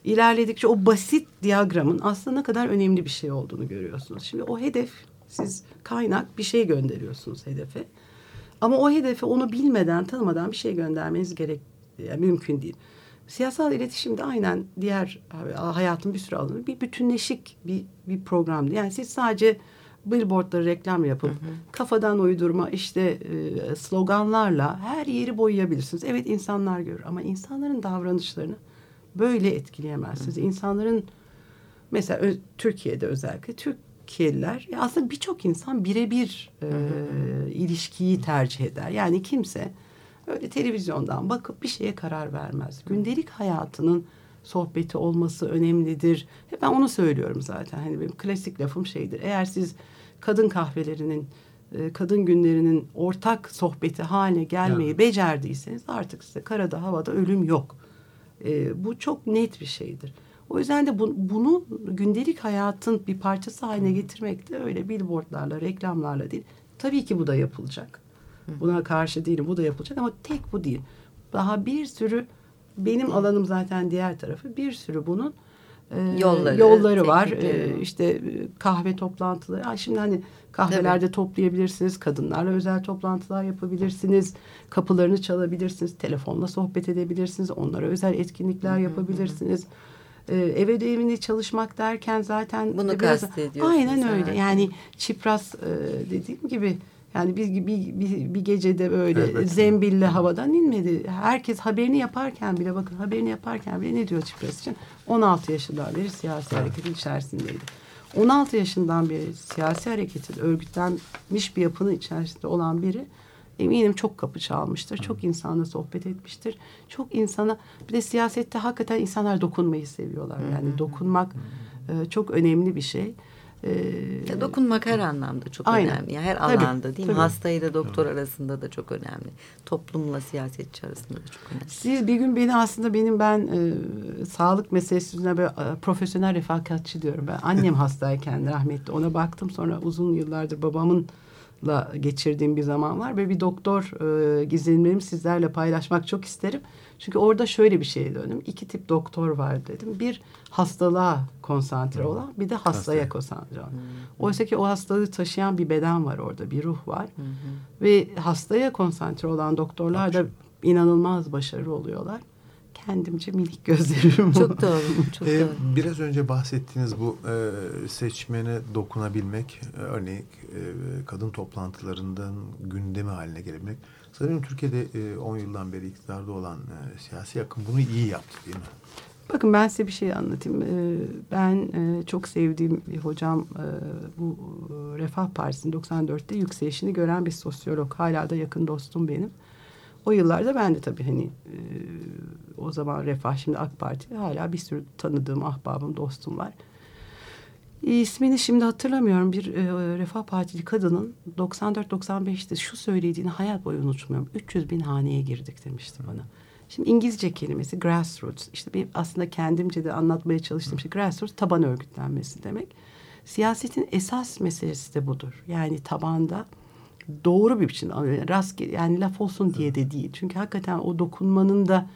ilerledikçe o basit diyagramın aslında ne kadar önemli bir şey olduğunu görüyorsunuz. Şimdi o hedef siz kaynak bir şey gönderiyorsunuz hedefe. Ama o hedefe onu bilmeden, tanımadan bir şey göndermeniz gerek yani mümkün değil. Siyasal iletişim de aynen diğer hayatın bir sürü alanı bir bütünleşik bir, bir programdı. Yani siz sadece billboardları reklam yapıp hı hı. kafadan uydurma işte e, sloganlarla her yeri boyayabilirsiniz. Evet insanlar görür ama insanların davranışlarını böyle etkileyemezsiniz. Hı hı. İnsanların mesela Türkiye'de özellikle Türkiye'liler aslında birçok insan birebir e, ilişkiyi tercih eder. Yani kimse öyle televizyondan bakıp bir şeye karar vermez. Gündelik hayatının sohbeti olması önemlidir. Hep ben onu söylüyorum zaten. Hani benim klasik lafım şeydir. Eğer siz kadın kahvelerinin, e, kadın günlerinin ortak sohbeti haline gelmeyi yani. becerdiyseniz artık size karada havada ölüm yok. E, bu çok net bir şeydir. O yüzden de bu, bunu gündelik hayatın bir parçası haline getirmek de öyle billboardlarla, reklamlarla değil. Tabii ki bu da yapılacak. Buna karşı değilim. Bu da yapılacak ama tek bu değil. Daha bir sürü benim alanım zaten diğer tarafı. Bir sürü bunun e, Yolları, yolları var. E, işte e, kahve toplantıları. Ay şimdi hani kahvelerde toplayabilirsiniz. Kadınlarla özel toplantılar yapabilirsiniz. Kapılarını çalabilirsiniz. Telefonla sohbet edebilirsiniz. Onlara özel etkinlikler yapabilirsiniz. E, ev ödevini çalışmak derken zaten Bunu biraz- kastediyorsunuz Aynen öyle. Yani çipras e, dediğim gibi yani bir, bir, bir, bir gecede böyle Elbette. zembille havadan inmedi. Herkes haberini yaparken bile bakın haberini yaparken bile ne diyor çipras için? 16 yaşından beri siyasi hareketin içerisindeydi. 16 yaşından beri siyasi hareketin örgütlenmiş bir yapının içerisinde olan biri eminim çok kapı çalmıştır. Çok insanla sohbet etmiştir. Çok insana bir de siyasette hakikaten insanlar dokunmayı seviyorlar. Yani dokunmak e, çok önemli bir şey. E, Ya dokunmak her anlamda çok Aynen. önemli. Yani her Tabii, alanda değil mi? tabii. Hastayla doktor arasında da çok önemli. Toplumla siyasetçi arasında da çok önemli. Siz bir gün beni aslında benim ben e, sağlık meselesine böyle e, profesyonel refakatçi diyorum. Ben annem hastayken rahmetli ona baktım sonra uzun yıllardır babamınla geçirdiğim bir zaman var ve bir doktor e, gizlenimlerimi sizlerle paylaşmak çok isterim. Çünkü orada şöyle bir şeye döndüm. İki tip doktor var dedim. Bir hastalığa konsantre olan bir de hastaya konsantre olan. Oysa ki o hastalığı taşıyan bir beden var orada bir ruh var. Ve hastaya konsantre olan doktorlar da inanılmaz başarılı oluyorlar. Kendimce minik gözlerim. Çok doğru. Çok Ee, doğru. biraz önce bahsettiğiniz bu e, seçmene dokunabilmek, e, örneğin e, kadın toplantılarından gündemi haline gelebilmek. Sanırım Türkiye'de e, 10 yıldan beri iktidarda olan e, siyasi akım bunu iyi yaptı değil mi? Bakın ben size bir şey anlatayım. Ee, Ben e, çok sevdiğim bir hocam e, bu e, Refah Partisi'nin 94'te yükselişini gören bir sosyolog. Hala da yakın dostum benim. O yıllarda ben de tabii hani e, o zaman Refah şimdi AK Parti hala bir sürü tanıdığım ahbabım dostum var. İsmini şimdi hatırlamıyorum. Bir e, Refah Partili kadının 94-95'te şu söylediğini hayat boyu unutmuyorum. 300 bin haneye girdik demişti bana. Şimdi İngilizce kelimesi grassroots. İşte bir aslında kendimce de anlatmaya çalıştığım şey grassroots taban örgütlenmesi demek. Siyasetin esas meselesi de budur. Yani tabanda doğru bir biçimde rastgele yani laf olsun diye de değil. Çünkü hakikaten o dokunmanın da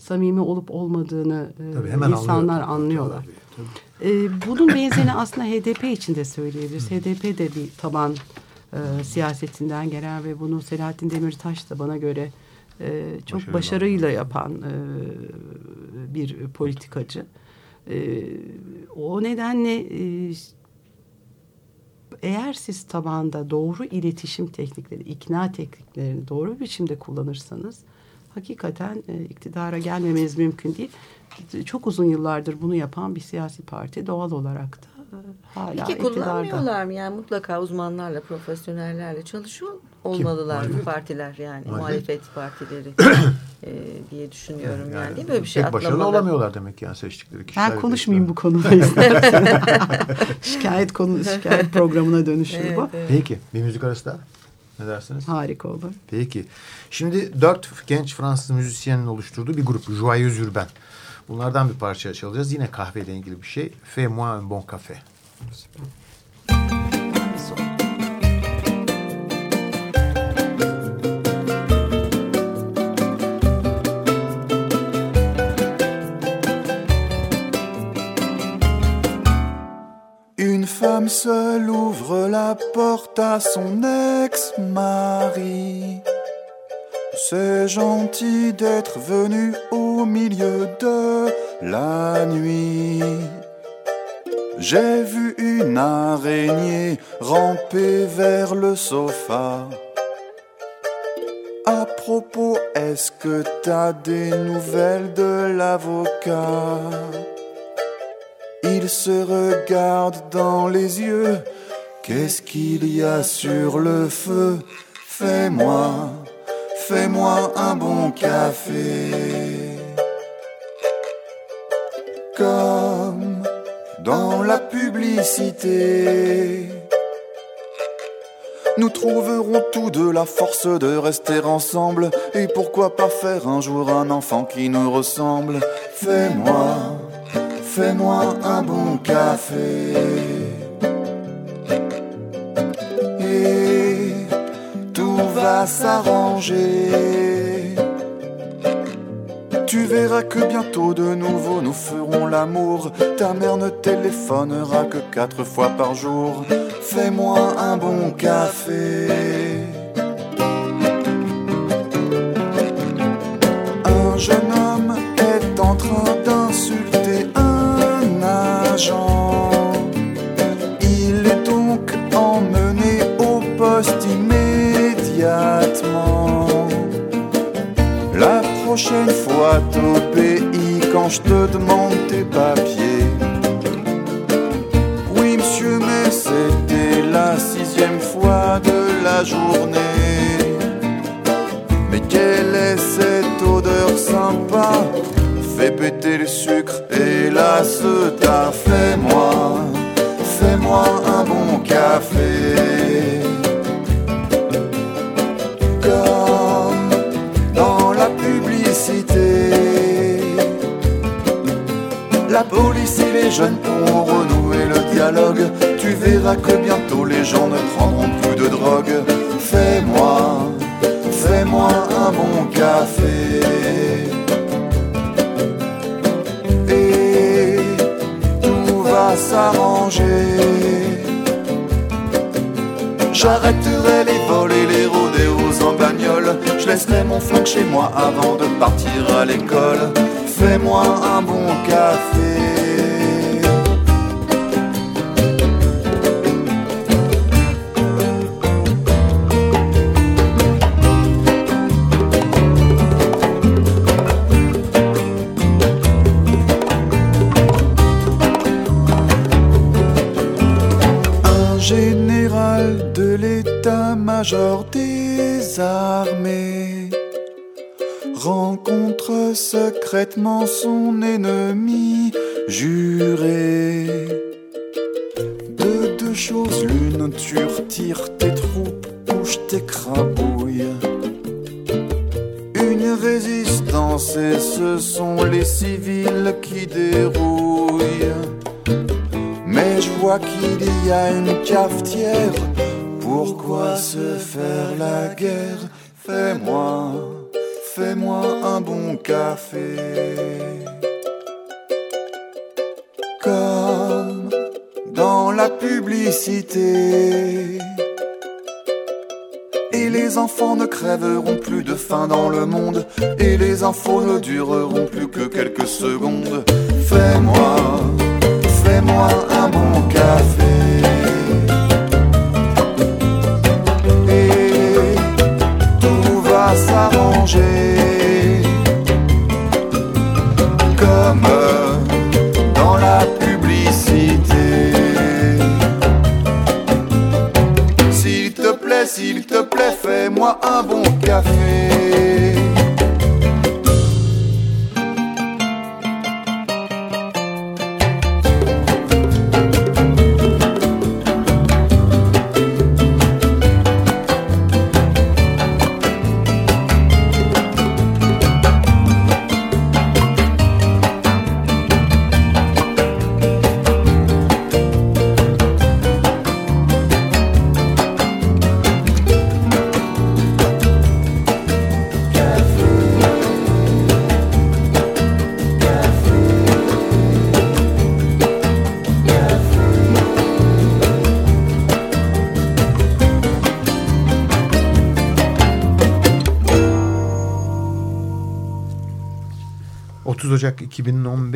samimi olup olmadığını e, Tabii hemen insanlar anlıyor. anlıyorlar. Tabii, tabii. Ee, bunun benzerini aslında HDP için de söyleyebiliriz. HDP de bir taban e, siyasetinden gelen ve bunu Selahattin Demirtaş da bana göre e, çok Başarılı. başarıyla yapan e, bir politikacı. E, o nedenle e, eğer siz tabanda doğru iletişim teknikleri, ikna tekniklerini doğru biçimde kullanırsanız hakikaten e, iktidara gelmemeniz mümkün değil. Çok uzun yıllardır bunu yapan bir siyasi parti doğal olarak da e, hala Peki iktidarda. kullanmıyorlar mı? Yani mutlaka uzmanlarla, profesyonellerle çalışıyor olmalılar bu partiler yani. Muhalefet partileri e, diye düşünüyorum yani. Değil mi? Böyle bir şey pek başarılı olamıyorlar demek yani seçtikleri kişiler. Ben konuşmayayım bu konuda istersen. şikayet konu şikayet programına dönüşür bu. Peki bir müzik arası daha. Ne dersiniz? Harika olur. Peki. Şimdi dört genç Fransız müzisyenin oluşturduğu bir grup. Joyeux Urbain. Bunlardan bir parça çalacağız. Yine kahveyle ilgili bir şey. Fais-moi un bon café. Une seule ouvre la porte à son ex-mari. C'est gentil d'être venu au milieu de la nuit. J'ai vu une araignée ramper vers le sofa. À propos, est-ce que t'as des nouvelles de l'avocat? Il se regarde dans les yeux. Qu'est-ce qu'il y a sur le feu? Fais-moi, fais-moi un bon café. Comme dans la publicité. Nous trouverons tous de la force de rester ensemble. Et pourquoi pas faire un jour un enfant qui nous ressemble? Fais-moi fais-moi un bon café. Et tout va s'arranger. Tu verras que bientôt de nouveau nous ferons l'amour. Ta mère ne téléphonera que quatre fois par jour. Fais-moi un bon café. Prochaine fois t'obéis quand je te demande tes papiers. Oui, monsieur, mais c'était la sixième fois de la journée. Mais quelle est cette odeur sympa? Fais péter le sucre et la ta Fais-moi, fais-moi un bon café. Les jeunes pourront renouer le dialogue. Tu verras que bientôt les gens ne prendront plus de drogue. Fais-moi, fais-moi un bon café. Et tout va s'arranger. J'arrêterai les vols et les rodéos en bagnole. Je laisserai mon flingue chez moi avant de partir à l'école. Fais-moi un bon café. Secrètement son ennemi Et les enfants ne crèveront plus de faim dans le monde. Et les infos ne dureront plus que quelques secondes. Fais-moi, fais-moi un bon café. Et tout va s'arranger. Plaît, fais-moi un bon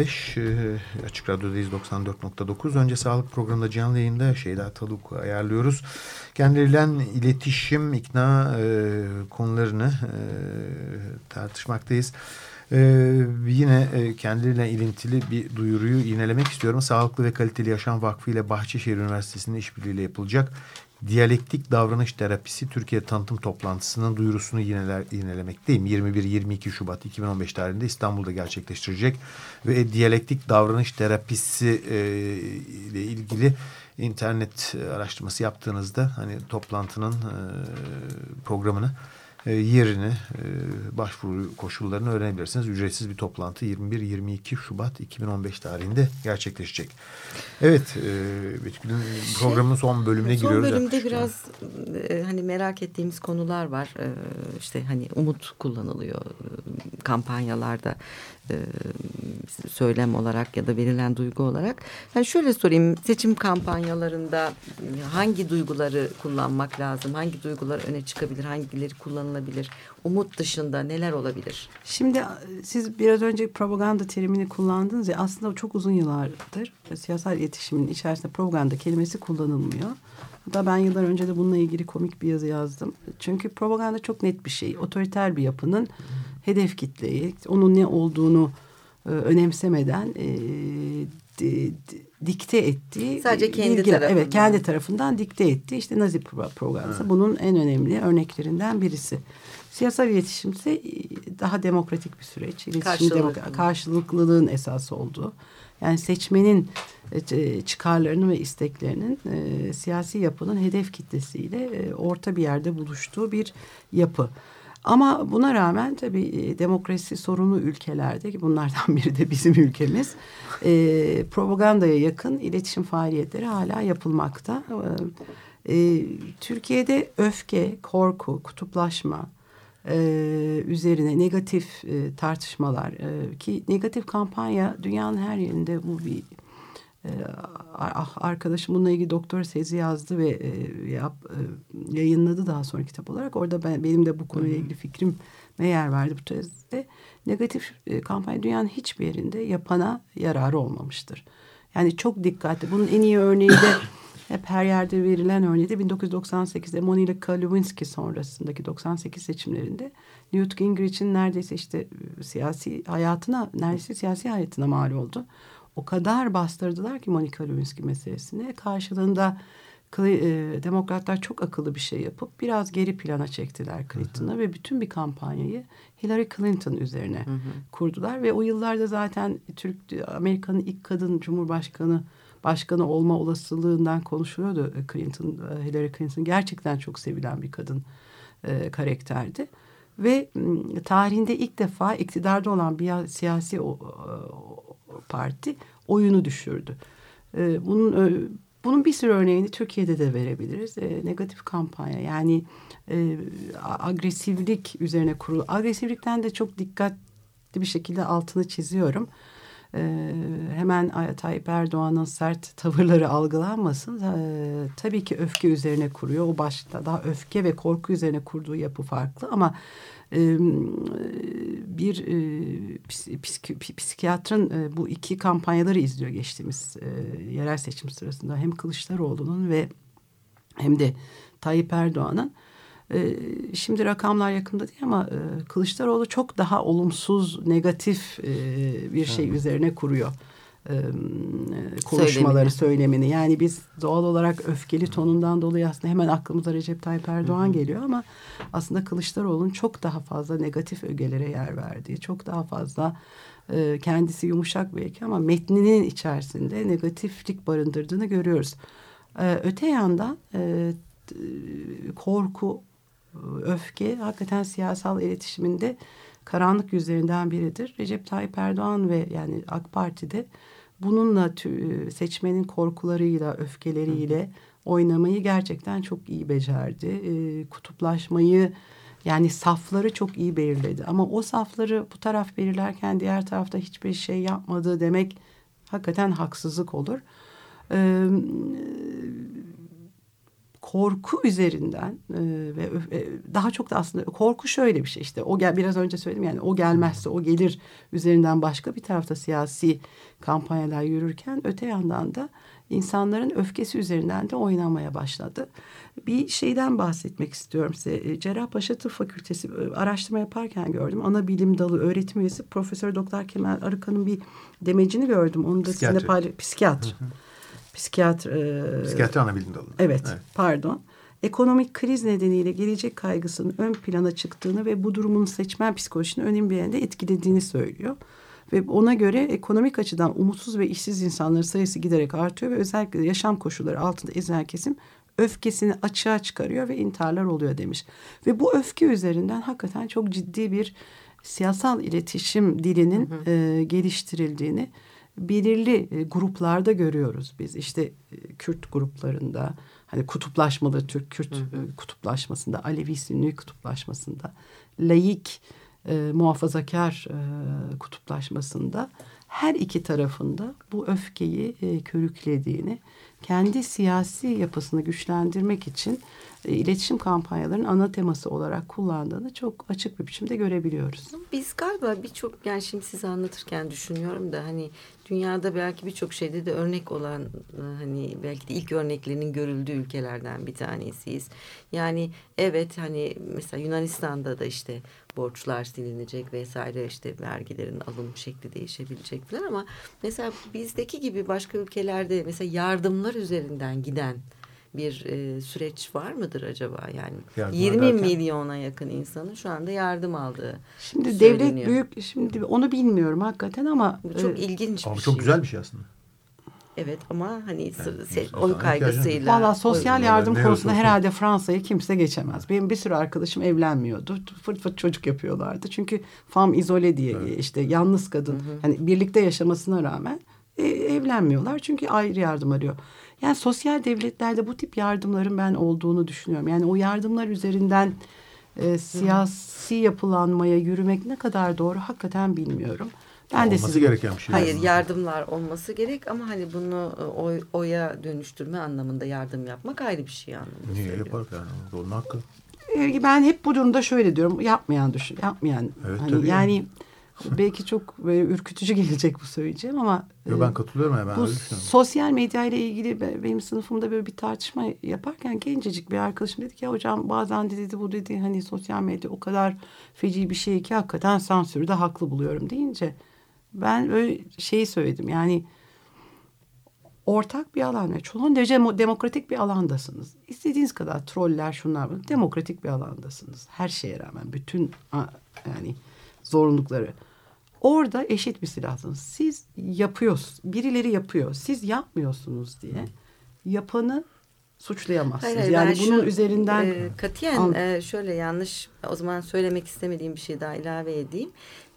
2015 e, Açık Radyo'dayız 94.9. Önce sağlık programında canlı yayında Şeyda Taluk ayarlıyoruz. Kendileriyle iletişim, ikna e, konularını e, tartışmaktayız. Ee, yine e, kendileriyle ilintili bir duyuruyu yinelemek istiyorum. Sağlıklı ve Kaliteli Yaşam Vakfı ile Bahçeşehir Üniversitesi'nin işbirliğiyle yapılacak diyalektik davranış terapisi Türkiye tanıtım toplantısının duyurusunu yineler, yinelemekteyim. 21-22 Şubat 2015 tarihinde İstanbul'da gerçekleştirecek ve diyalektik davranış terapisi e, ile ilgili internet araştırması yaptığınızda hani toplantının e, programını e, yerini, e, başvuru koşullarını öğrenebilirsiniz. Ücretsiz bir toplantı 21-22 Şubat 2015 tarihinde gerçekleşecek. Evet, e, Betül'ün programının son bölümüne son giriyoruz. Son bölümde artık. biraz e, hani merak ettiğimiz konular var. E, işte hani umut kullanılıyor e, kampanyalarda e, söylem olarak ya da verilen duygu olarak. Yani şöyle sorayım, seçim kampanyalarında hangi duyguları kullanmak lazım? Hangi duygular öne çıkabilir? Hangileri kullanılabilir? Umut dışında neler olabilir? Şimdi e, siz biraz önce propaganda terimini kullandınız ya aslında çok uzun yıllardır siyasal iletişimin içerisinde propaganda kelimesi kullanılmıyor. Hatta ben yıllar önce de bununla ilgili komik bir yazı yazdım. Çünkü propaganda çok net bir şey. Otoriter bir yapının hedef kitleyi, onun ne olduğunu e, önemsemeden e, di, di, dikte ettiği sadece kendi bilgiler, tarafından. evet kendi tarafından dikte ettiği işte Nazi propagandası bunun en önemli örneklerinden birisi. Siyasal iletişim ise e, daha demokratik bir süreç. İletişim Karşılıklı. demok- karşılıklılığın esası olduğu. Yani seçmenin e, çıkarlarının ve isteklerinin e, siyasi yapının hedef kitlesiyle e, orta bir yerde buluştuğu bir yapı. Ama buna rağmen tabii e, demokrasi sorunlu ülkelerde ki bunlardan biri de bizim ülkemiz e, propagandaya yakın iletişim faaliyetleri hala yapılmakta. E, e, Türkiye'de öfke, korku, kutuplaşma e, üzerine negatif e, tartışmalar e, ki negatif kampanya dünyanın her yerinde bu bir arkadaşım bununla ilgili doktor tezi yazdı ve e, yap, e, yayınladı daha sonra kitap olarak. Orada ben benim de bu konuyla ilgili fikrim yer verdi bu tezde. Negatif e, kampanya dünyanın hiçbir yerinde yapana yararı olmamıştır. Yani çok dikkatli. Bunun en iyi örneği de hep her yerde verilen örneği de 1998'de Monica Lewinsky sonrasındaki 98 seçimlerinde Newt Gingrich'in neredeyse işte siyasi hayatına, neredeyse siyasi hayatına mal oldu o kadar bastırdılar ki Monica Lewinsky meselesine. Karşılığında e, demokratlar çok akıllı bir şey yapıp biraz geri plana çektiler Clinton'ı ve bütün bir kampanyayı Hillary Clinton üzerine hı hı. kurdular ve o yıllarda zaten Türk Amerika'nın ilk kadın cumhurbaşkanı başkanı olma olasılığından konuşuluyordu Clinton Hillary Clinton gerçekten çok sevilen bir kadın e, karakterdi ve tarihinde ilk defa iktidarda olan bir siyasi o, parti oyunu düşürdü. Ee, bunun bunun bir sürü örneğini Türkiye'de de verebiliriz. E, negatif kampanya yani e, agresiflik üzerine kurulu. Agresiflikten de çok dikkatli bir şekilde altını çiziyorum. E, hemen Tayyip Erdoğan'ın sert tavırları algılanmasın. E, tabii ki öfke üzerine kuruyor. O başta daha öfke ve korku üzerine kurduğu yapı farklı ama bir psik psikiyatrın bu iki kampanyaları izliyor geçtiğimiz yerel seçim sırasında. Hem Kılıçdaroğlu'nun ve hem de Tayyip Erdoğan'ın. Şimdi rakamlar yakında değil ama Kılıçdaroğlu çok daha olumsuz, negatif bir şey üzerine kuruyor konuşmaları, söylemini. söylemini. Yani biz doğal olarak öfkeli tonundan dolayı aslında hemen aklımıza Recep Tayyip Erdoğan geliyor ama aslında Kılıçdaroğlu'nun çok daha fazla negatif ögelere yer verdiği, çok daha fazla e, kendisi yumuşak belki ama metninin içerisinde negatiflik barındırdığını görüyoruz. E, öte yandan e, korku, öfke hakikaten siyasal iletişiminde karanlık yüzlerinden biridir. Recep Tayyip Erdoğan ve yani AK Parti'de bununla seçmenin korkularıyla, öfkeleriyle oynamayı gerçekten çok iyi becerdi. E, kutuplaşmayı yani safları çok iyi belirledi. Ama o safları bu taraf belirlerken diğer tarafta hiçbir şey yapmadı demek hakikaten haksızlık olur. E, korku üzerinden e, ve e, daha çok da aslında korku şöyle bir şey işte o gel biraz önce söyledim yani o gelmezse o gelir üzerinden başka bir tarafta siyasi kampanyalar yürürken öte yandan da insanların öfkesi üzerinden de oynamaya başladı. Bir şeyden bahsetmek istiyorum size. E, Cerrahpaşa Tıp Fakültesi araştırma yaparken gördüm. Ana bilim dalı öğretim üyesi Profesör Doktor Kemal Arıkan'ın bir demecini gördüm. Onu da Psikiyatri. sizinle paylaş... Psikiyatr. Hı hı. Psikiyatr. E, Psikiyatri ana bilim dalı. Evet, evet, pardon. Ekonomik kriz nedeniyle gelecek kaygısının ön plana çıktığını ve bu durumun seçmen psikolojisini önemli bir yerde etkilediğini söylüyor. Ve ona göre ekonomik açıdan umutsuz ve işsiz insanların sayısı giderek artıyor ve özellikle yaşam koşulları altında ezilen kesim öfkesini açığa çıkarıyor ve intiharlar oluyor demiş. Ve bu öfke üzerinden hakikaten çok ciddi bir siyasal iletişim dilinin e, geliştirildiğini belirli e, gruplarda görüyoruz biz. İşte e, Kürt gruplarında, hani kutuplaşmalı Türk-Kürt e, kutuplaşmasında, Alevi-Sünni kutuplaşmasında, laik e, muhafazakar e, kutuplaşmasında her iki tarafında bu öfkeyi e, körüklediğini, kendi siyasi yapısını güçlendirmek için e, iletişim kampanyalarının ana teması olarak kullandığını çok açık bir biçimde görebiliyoruz. Biz galiba birçok yani şimdi size anlatırken düşünüyorum da hani dünyada belki birçok şeyde de örnek olan e, hani belki de ilk örneklerinin görüldüğü ülkelerden bir tanesiyiz. Yani evet hani mesela Yunanistan'da da işte borçlar silinecek vesaire işte vergilerin alım şekli değişebilecek falan ama mesela bizdeki gibi başka ülkelerde mesela yardımlar üzerinden giden bir e, süreç var mıdır acaba yani Yardımlar 20 derken? milyona yakın insanın şu anda yardım aldığı Şimdi söyleniyor. devlet büyük şimdi onu bilmiyorum hakikaten ama Bu çok e, ilginç Ama bir çok şey. güzel bir şey aslında. Evet ama hani sı- se- oy kaygısıyla. Valla sosyal Oy- yardım konusunda herhalde Fransa'yı kimse geçemez. Benim bir sürü arkadaşım evlenmiyordu. Fırt fırt çocuk yapıyorlardı. Çünkü fam izole diye işte yalnız kadın hani birlikte yaşamasına rağmen e, evlenmiyorlar. Çünkü ayrı yardım arıyor. Yani sosyal devletlerde bu tip yardımların ben olduğunu düşünüyorum. Yani o yardımlar üzerinden e, siyasi yapılanmaya yürümek ne kadar doğru hakikaten bilmiyorum. Ben de Olması sizin- gereken bir şey. Hayır aslında. yardımlar olması gerek ama hani bunu e, oy, oya dönüştürme anlamında yardım yapmak ayrı bir şey anlamında. Niye söylüyorum. yapar yani? Onun hakkı. Ee, Ben hep bu durumda şöyle diyorum. Yapmayan düşün. Yapmayan. Evet, hani tabii yani belki çok böyle ürkütücü gelecek bu söyleyeceğim ama Yo, e, ben katılıyorum ya ben bu sosyal medya ile ilgili be- benim sınıfımda böyle bir tartışma yaparken gencecik bir arkadaşım dedi ki ya hocam bazen de dedi bu dedi hani sosyal medya o kadar feci bir şey ki hakikaten sansürü de haklı buluyorum deyince ben öyle şeyi söyledim yani ortak bir alan. Yani Son derece mo- demokratik bir alandasınız. İstediğiniz kadar troller şunlar. Demokratik bir alandasınız. Her şeye rağmen bütün yani zorunlulukları. Orada eşit bir silahsınız. Siz yapıyorsunuz. Birileri yapıyor. Siz yapmıyorsunuz diye yapanı suçlayamazsınız. Hayır, yani bunun şu, üzerinden e, katiyen Al- e, şöyle yanlış o zaman söylemek istemediğim bir şey daha ilave edeyim.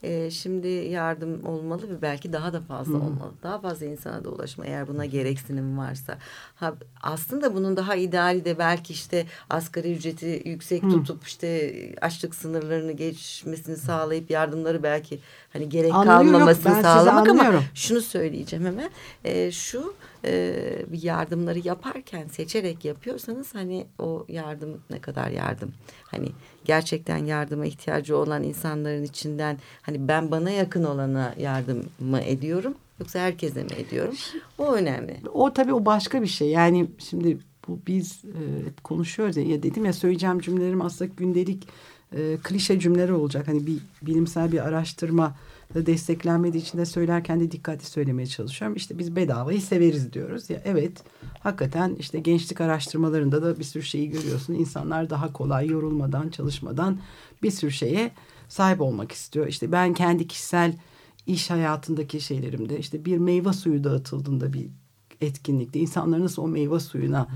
E, şimdi yardım olmalı ve belki daha da fazla olmalı. Daha fazla insana da ulaşma eğer buna gereksinim varsa. Ha, aslında bunun daha ideali de belki işte asgari ücreti yüksek tutup işte açlık sınırlarını geçmesini sağlayıp yardımları belki hani gerek Anlıyorum, kalmamasını sağlamak ama şunu söyleyeceğim hemen. E, şu e, yardımları yaparken seçerek yapıyorsanız hani o yardım ne kadar yardım? Hani gerçekten yardıma ihtiyacı olan insanların içinden hani ben bana yakın olana yardım mı ediyorum yoksa herkese mi ediyorum? O önemli. O tabii o başka bir şey. Yani şimdi bu biz e, hep konuşuyoruz ya, ya dedim ya söyleyeceğim cümlelerim aslında gündelik e, klişe cümleler olacak. Hani bir bilimsel bir araştırma desteklenmediği için de söylerken de dikkatli söylemeye çalışıyorum. İşte biz bedavayı severiz diyoruz. Ya evet hakikaten işte gençlik araştırmalarında da bir sürü şeyi görüyorsun. İnsanlar daha kolay yorulmadan, çalışmadan bir sürü şeye sahip olmak istiyor. İşte ben kendi kişisel iş hayatındaki şeylerimde işte bir meyve suyu dağıtıldığında bir etkinlikte. İnsanlar nasıl o meyve suyuna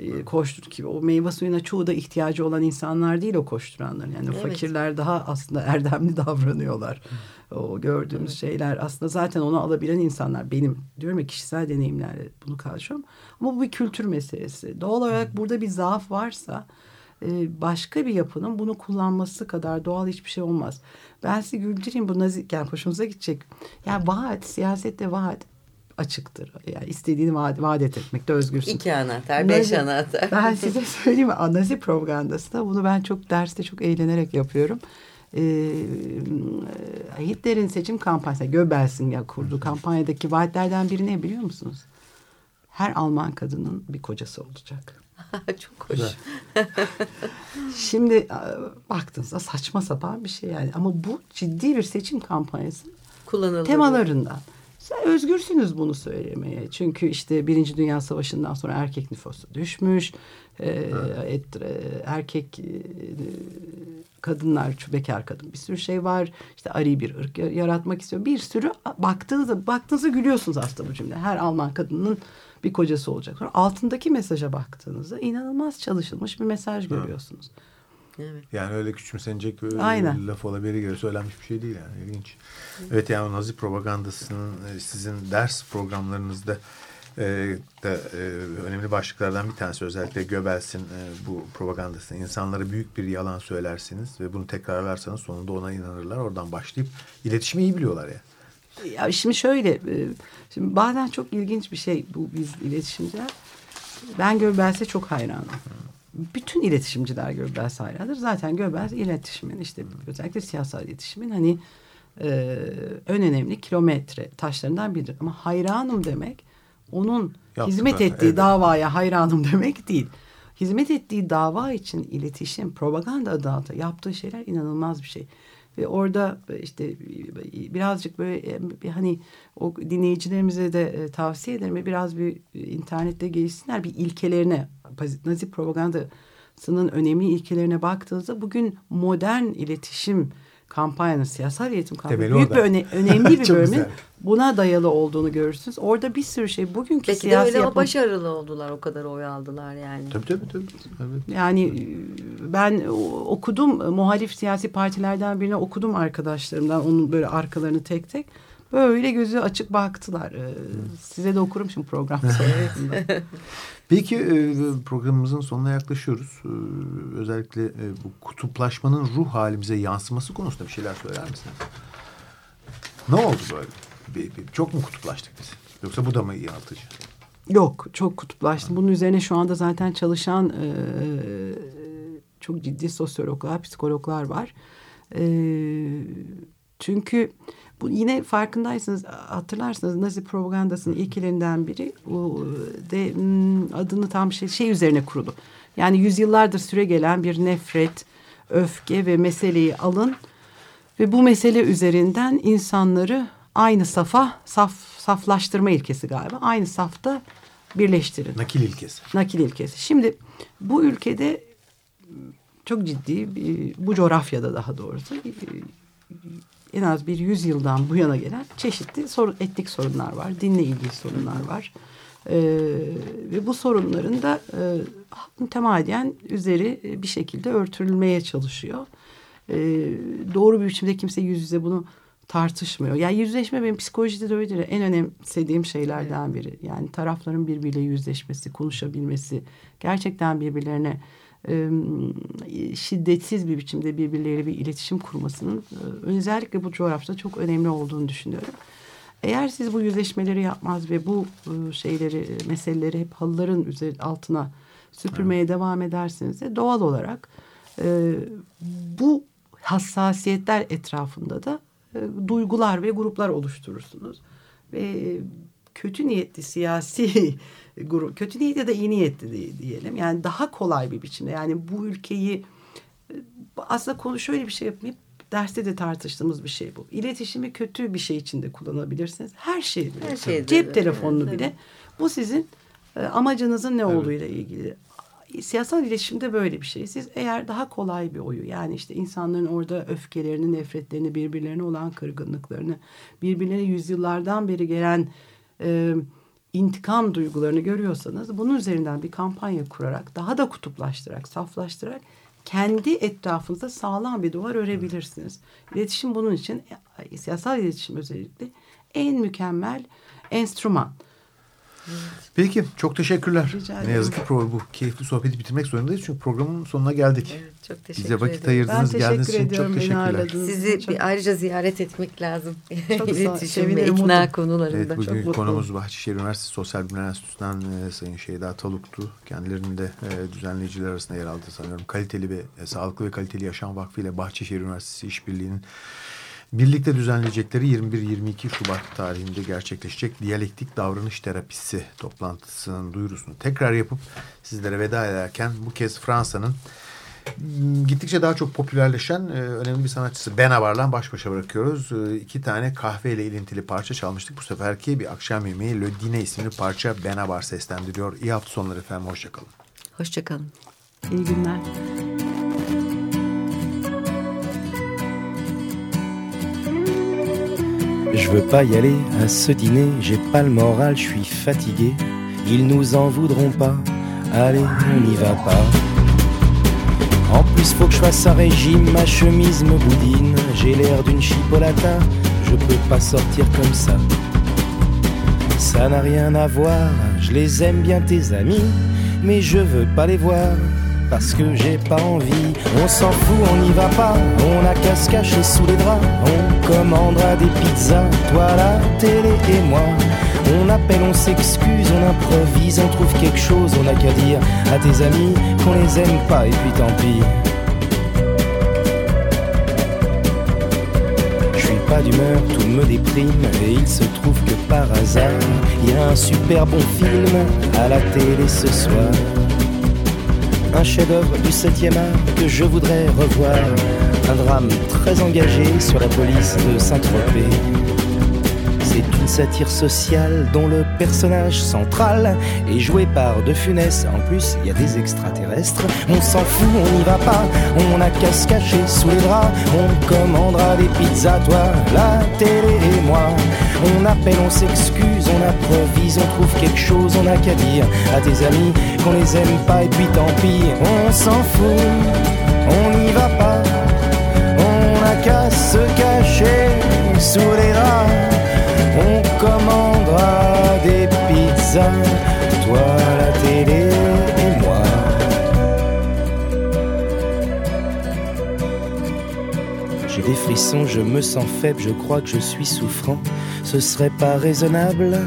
e, koştur ki o meyve suyuna çoğu da ihtiyacı olan insanlar değil o koşturanlar yani Evet. fakirler daha aslında erdemli davranıyorlar. O gördüğümüz şeyler aslında zaten onu alabilen insanlar. Benim diyorum ya kişisel deneyimlerle bunu karşılıyorum ama bu bir kültür meselesi. Doğal olarak burada bir zaaf varsa e, başka bir yapının bunu kullanması kadar doğal hiçbir şey olmaz. Ben size güldüreyim bu nazik yani hoşunuza gidecek. Yani vaat siyasette vaat açıktır. Yani istediğini vaat, vaat etmekte özgürsün. İki anahtar, beş Nazi- anahtar. Ben size söyleyeyim mi? Nazi propagandasında bunu ben çok derste çok eğlenerek yapıyorum. Ee, Hitler'in seçim kampanyası, Göbels'in ya kurduğu kampanyadaki vaatlerden biri ne biliyor musunuz? Her Alman kadının bir kocası olacak. Çok hoş. Şimdi e, baktığınızda saçma sapan bir şey yani. Ama bu ciddi bir seçim kampanyası Kullanıldı. temalarından. Özgürsünüz bunu söylemeye. Çünkü işte Birinci Dünya Savaşı'ndan sonra erkek nüfusu düşmüş. Ee, et, e, erkek e, kadınlar, bekar kadın bir sürü şey var. İşte ari bir ırk yaratmak istiyor. Bir sürü baktığınızda, baktığınızda gülüyorsunuz aslında bu cümle. Her Alman kadının bir kocası olacak. Sonra altındaki mesaja baktığınızda inanılmaz çalışılmış bir mesaj görüyorsunuz. Evet. Yani öyle küçümsenecek bir Aynen. laf olabilir göre söylenmiş bir şey değil yani ilginç. Evet yani Nazi propagandasının e, sizin ders programlarınızda e, da e, önemli başlıklardan bir tanesi özellikle Göbels'in e, bu propagandasını insanlara büyük bir yalan söylersiniz ve bunu tekrarlarsanız sonunda ona inanırlar. Oradan başlayıp iletişimi iyi biliyorlar ya. Ya şimdi şöyle, e, şimdi bazen çok ilginç bir şey bu biz iletişimciler. Ben Göbels'e çok hayranım. Bütün iletişimciler Göbels hayrandır. Zaten Göbels iletişimin işte özellikle siyasal iletişimin hani e, en önemli kilometre taşlarından biridir. Ama hayranım demek onun Yaptıkları, hizmet ettiği evet. davaya hayranım demek değil. Hizmet ettiği dava için iletişim, propaganda adı altında yaptığı şeyler inanılmaz bir şey. Ve orada işte birazcık böyle hani o dinleyicilerimize de e, tavsiye ederim. Biraz bir internette gelişsinler bir ilkelerine Nazi propagandasının önemli ilkelerine baktığınızda bugün modern iletişim kampanyanın siyasal iletişim kampanyanın Temeli büyük bir öne, önemli bir bölümün buna dayalı olduğunu görürsünüz. Orada bir sürü şey bugünkü de siyasi öyle yapım- başarılı oldular o kadar oy aldılar yani. Tabii tabii tabii. Evet. Yani e, ben okudum muhalif siyasi partilerden birine okudum arkadaşlarımdan onun böyle arkalarını tek tek. Böyle gözü açık baktılar. E, Size de okurum şimdi program sonrasında. Peki e, programımızın sonuna yaklaşıyoruz. E, Özellikle e, bu kutuplaşmanın ruh halimize yansıması konusunda bir şeyler söyler misiniz? Ne oldu böyle? Çok mu kutuplaştık biz? Yoksa bu da mı yanıltıcı? Yok çok kutuplaştı. Bunun üzerine şu anda zaten çalışan çok ciddi sosyologlar, psikologlar var. E, çünkü bu yine farkındaysanız hatırlarsınız Nazi propagandasının ilkelerinden biri bu de hmm, adını tam şey, şey üzerine kurulu. Yani yüzyıllardır süre gelen bir nefret, öfke ve meseleyi alın ve bu mesele üzerinden insanları aynı safa, saf, saflaştırma ilkesi galiba. Aynı safta birleştirin. Nakil ilkesi. Nakil ilkesi. Şimdi bu ülkede çok ciddi bir- bu coğrafyada daha doğrusu en az bir yüzyıldan bu yana gelen çeşitli sorun, etnik sorunlar var. Dinle ilgili sorunlar var. Ee, ve bu sorunların da e, mütemadiyen üzeri e, bir şekilde örtülmeye çalışıyor. Ee, doğru bir biçimde kimse yüz yüze bunu tartışmıyor. Yani yüzleşme benim psikolojide de öyledir. En önemsediğim şeylerden biri. Yani tarafların birbiriyle yüzleşmesi, konuşabilmesi, gerçekten birbirlerine e, şiddetsiz bir biçimde birbirleriyle bir iletişim kurmasının e, özellikle bu coğrafyada çok önemli olduğunu düşünüyorum. Eğer siz bu yüzleşmeleri yapmaz ve bu e, şeyleri, meseleleri hep halıların üzeri, altına süpürmeye devam ederseniz de doğal olarak e, bu hassasiyetler etrafında da e, duygular ve gruplar oluşturursunuz. Ve kötü niyetli siyasi grup, kötü niyetli de iyi niyetli diyelim. Yani daha kolay bir biçimde. Yani bu ülkeyi e, aslında konu şöyle bir şey yapmayıp derste de tartıştığımız bir şey bu. İletişimi kötü bir şey için de kullanabilirsiniz. Her şey. Her şeyde Cep de, telefonunu evet, bile. Bu sizin e, amacınızın ne olduğuyla ilgili. Siyasal iletişimde böyle bir şey. Siz eğer daha kolay bir oyu yani işte insanların orada öfkelerini, nefretlerini, birbirlerine olan kırgınlıklarını, birbirlerine yüzyıllardan beri gelen e, intikam duygularını görüyorsanız bunun üzerinden bir kampanya kurarak daha da kutuplaştırarak, saflaştırarak kendi etrafınızda sağlam bir duvar örebilirsiniz. İletişim bunun için e, siyasal iletişim özellikle en mükemmel enstrüman. Peki çok teşekkürler. Rica Ne yazık ki bu keyifli sohbeti bitirmek zorundayız. Çünkü programın sonuna geldik. Evet, çok teşekkür Bize vakit ederim. Ayırdınız geldiğiniz için çok teşekkürler. Sizi Çok- bir ayrıca ziyaret etmek lazım. sağ- İletişim ve ikna mutlu. konularında. Evet Çok bugün mutlu konumuz Bahçeşehir Üniversitesi Sosyal Bilimler Enstitüsü'nden e, Sayın Şeyda Taluk'tu. Kendilerinin de e, düzenleyiciler arasında yer aldı sanıyorum. Kaliteli ve e, Sağlıklı ve Kaliteli Yaşam Vakfı ile Bahçeşehir Üniversitesi İşbirliği'nin birlikte düzenleyecekleri 21-22 Şubat tarihinde gerçekleşecek diyalektik davranış terapisi toplantısının duyurusunu tekrar yapıp sizlere veda ederken bu kez Fransa'nın Gittikçe daha çok popülerleşen e, önemli bir sanatçısı Benabar'la baş başa bırakıyoruz. E, iki tane kahveyle ilintili parça çalmıştık. Bu seferki bir akşam yemeği Le Dine isimli parça Benabar seslendiriyor. İyi hafta sonları efendim. Hoşçakalın. Hoşçakalın. İyi günler. Je veux pas y aller à ce dîner, j'ai pas le moral, je suis fatigué. Ils nous en voudront pas, allez, on n'y va pas. En plus, faut que je fasse un régime, ma chemise me boudine. J'ai l'air d'une chipolata, je peux pas sortir comme ça. Ça n'a rien à voir, je les aime bien tes amis, mais je veux pas les voir parce que j'ai pas envie. On s'en fout, on n'y va pas, on a qu'à se cacher sous les draps. Commandera des pizzas, toi la télé et moi. On appelle, on s'excuse, on improvise, on trouve quelque chose, on a qu'à dire à tes amis qu'on les aime pas et puis tant pis. Je suis pas d'humeur, tout me déprime et il se trouve que par hasard, il y a un super bon film à la télé ce soir un chef-d'œuvre du 7e art que je voudrais revoir. Un drame très engagé sur la police de Saint-Tropez. Une satire sociale dont le personnage central est joué par De Funès. En plus, il y a des extraterrestres. On s'en fout, on n'y va pas. On a qu'à se cacher sous les draps. On commandera des pizzas, toi, la télé et moi. On appelle, on s'excuse, on improvise, on trouve quelque chose, on a qu'à dire à tes amis qu'on les aime pas et puis tant pis, on s'en fout, on n'y va pas, on a qu'à se cacher sous les draps, on commandera des pizzas, toi la télé et moi. J'ai des frissons, je me sens faible, je crois que je suis souffrant. Ce serait pas raisonnable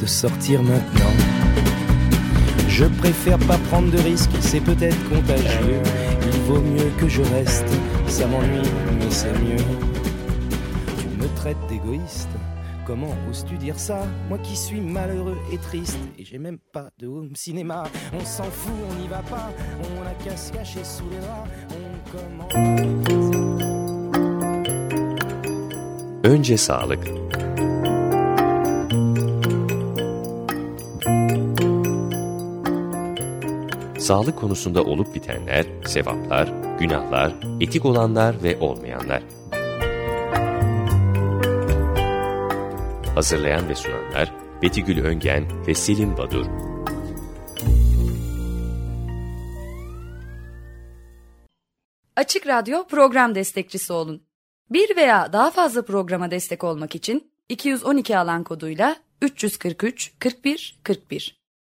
de sortir maintenant. Je préfère pas prendre de risques, c'est peut-être contagieux. Il vaut mieux que je reste, ça m'ennuie, mais c'est mieux. Tu me traites d'égoïste, comment oses-tu dire ça Moi qui suis malheureux et triste, et j'ai même pas de home cinéma. On s'en fout, on n'y va pas, on a qu'à se cacher sous les draps, on commande. Önce sağlık. Sağlık konusunda olup bitenler, sevaplar, günahlar, etik olanlar ve olmayanlar. Hazırlayan ve sunanlar Betigül Öngen ve Selim Badur. Açık Radyo program destekçisi olun. Bir veya daha fazla programa destek olmak için 212 alan koduyla 343 41 41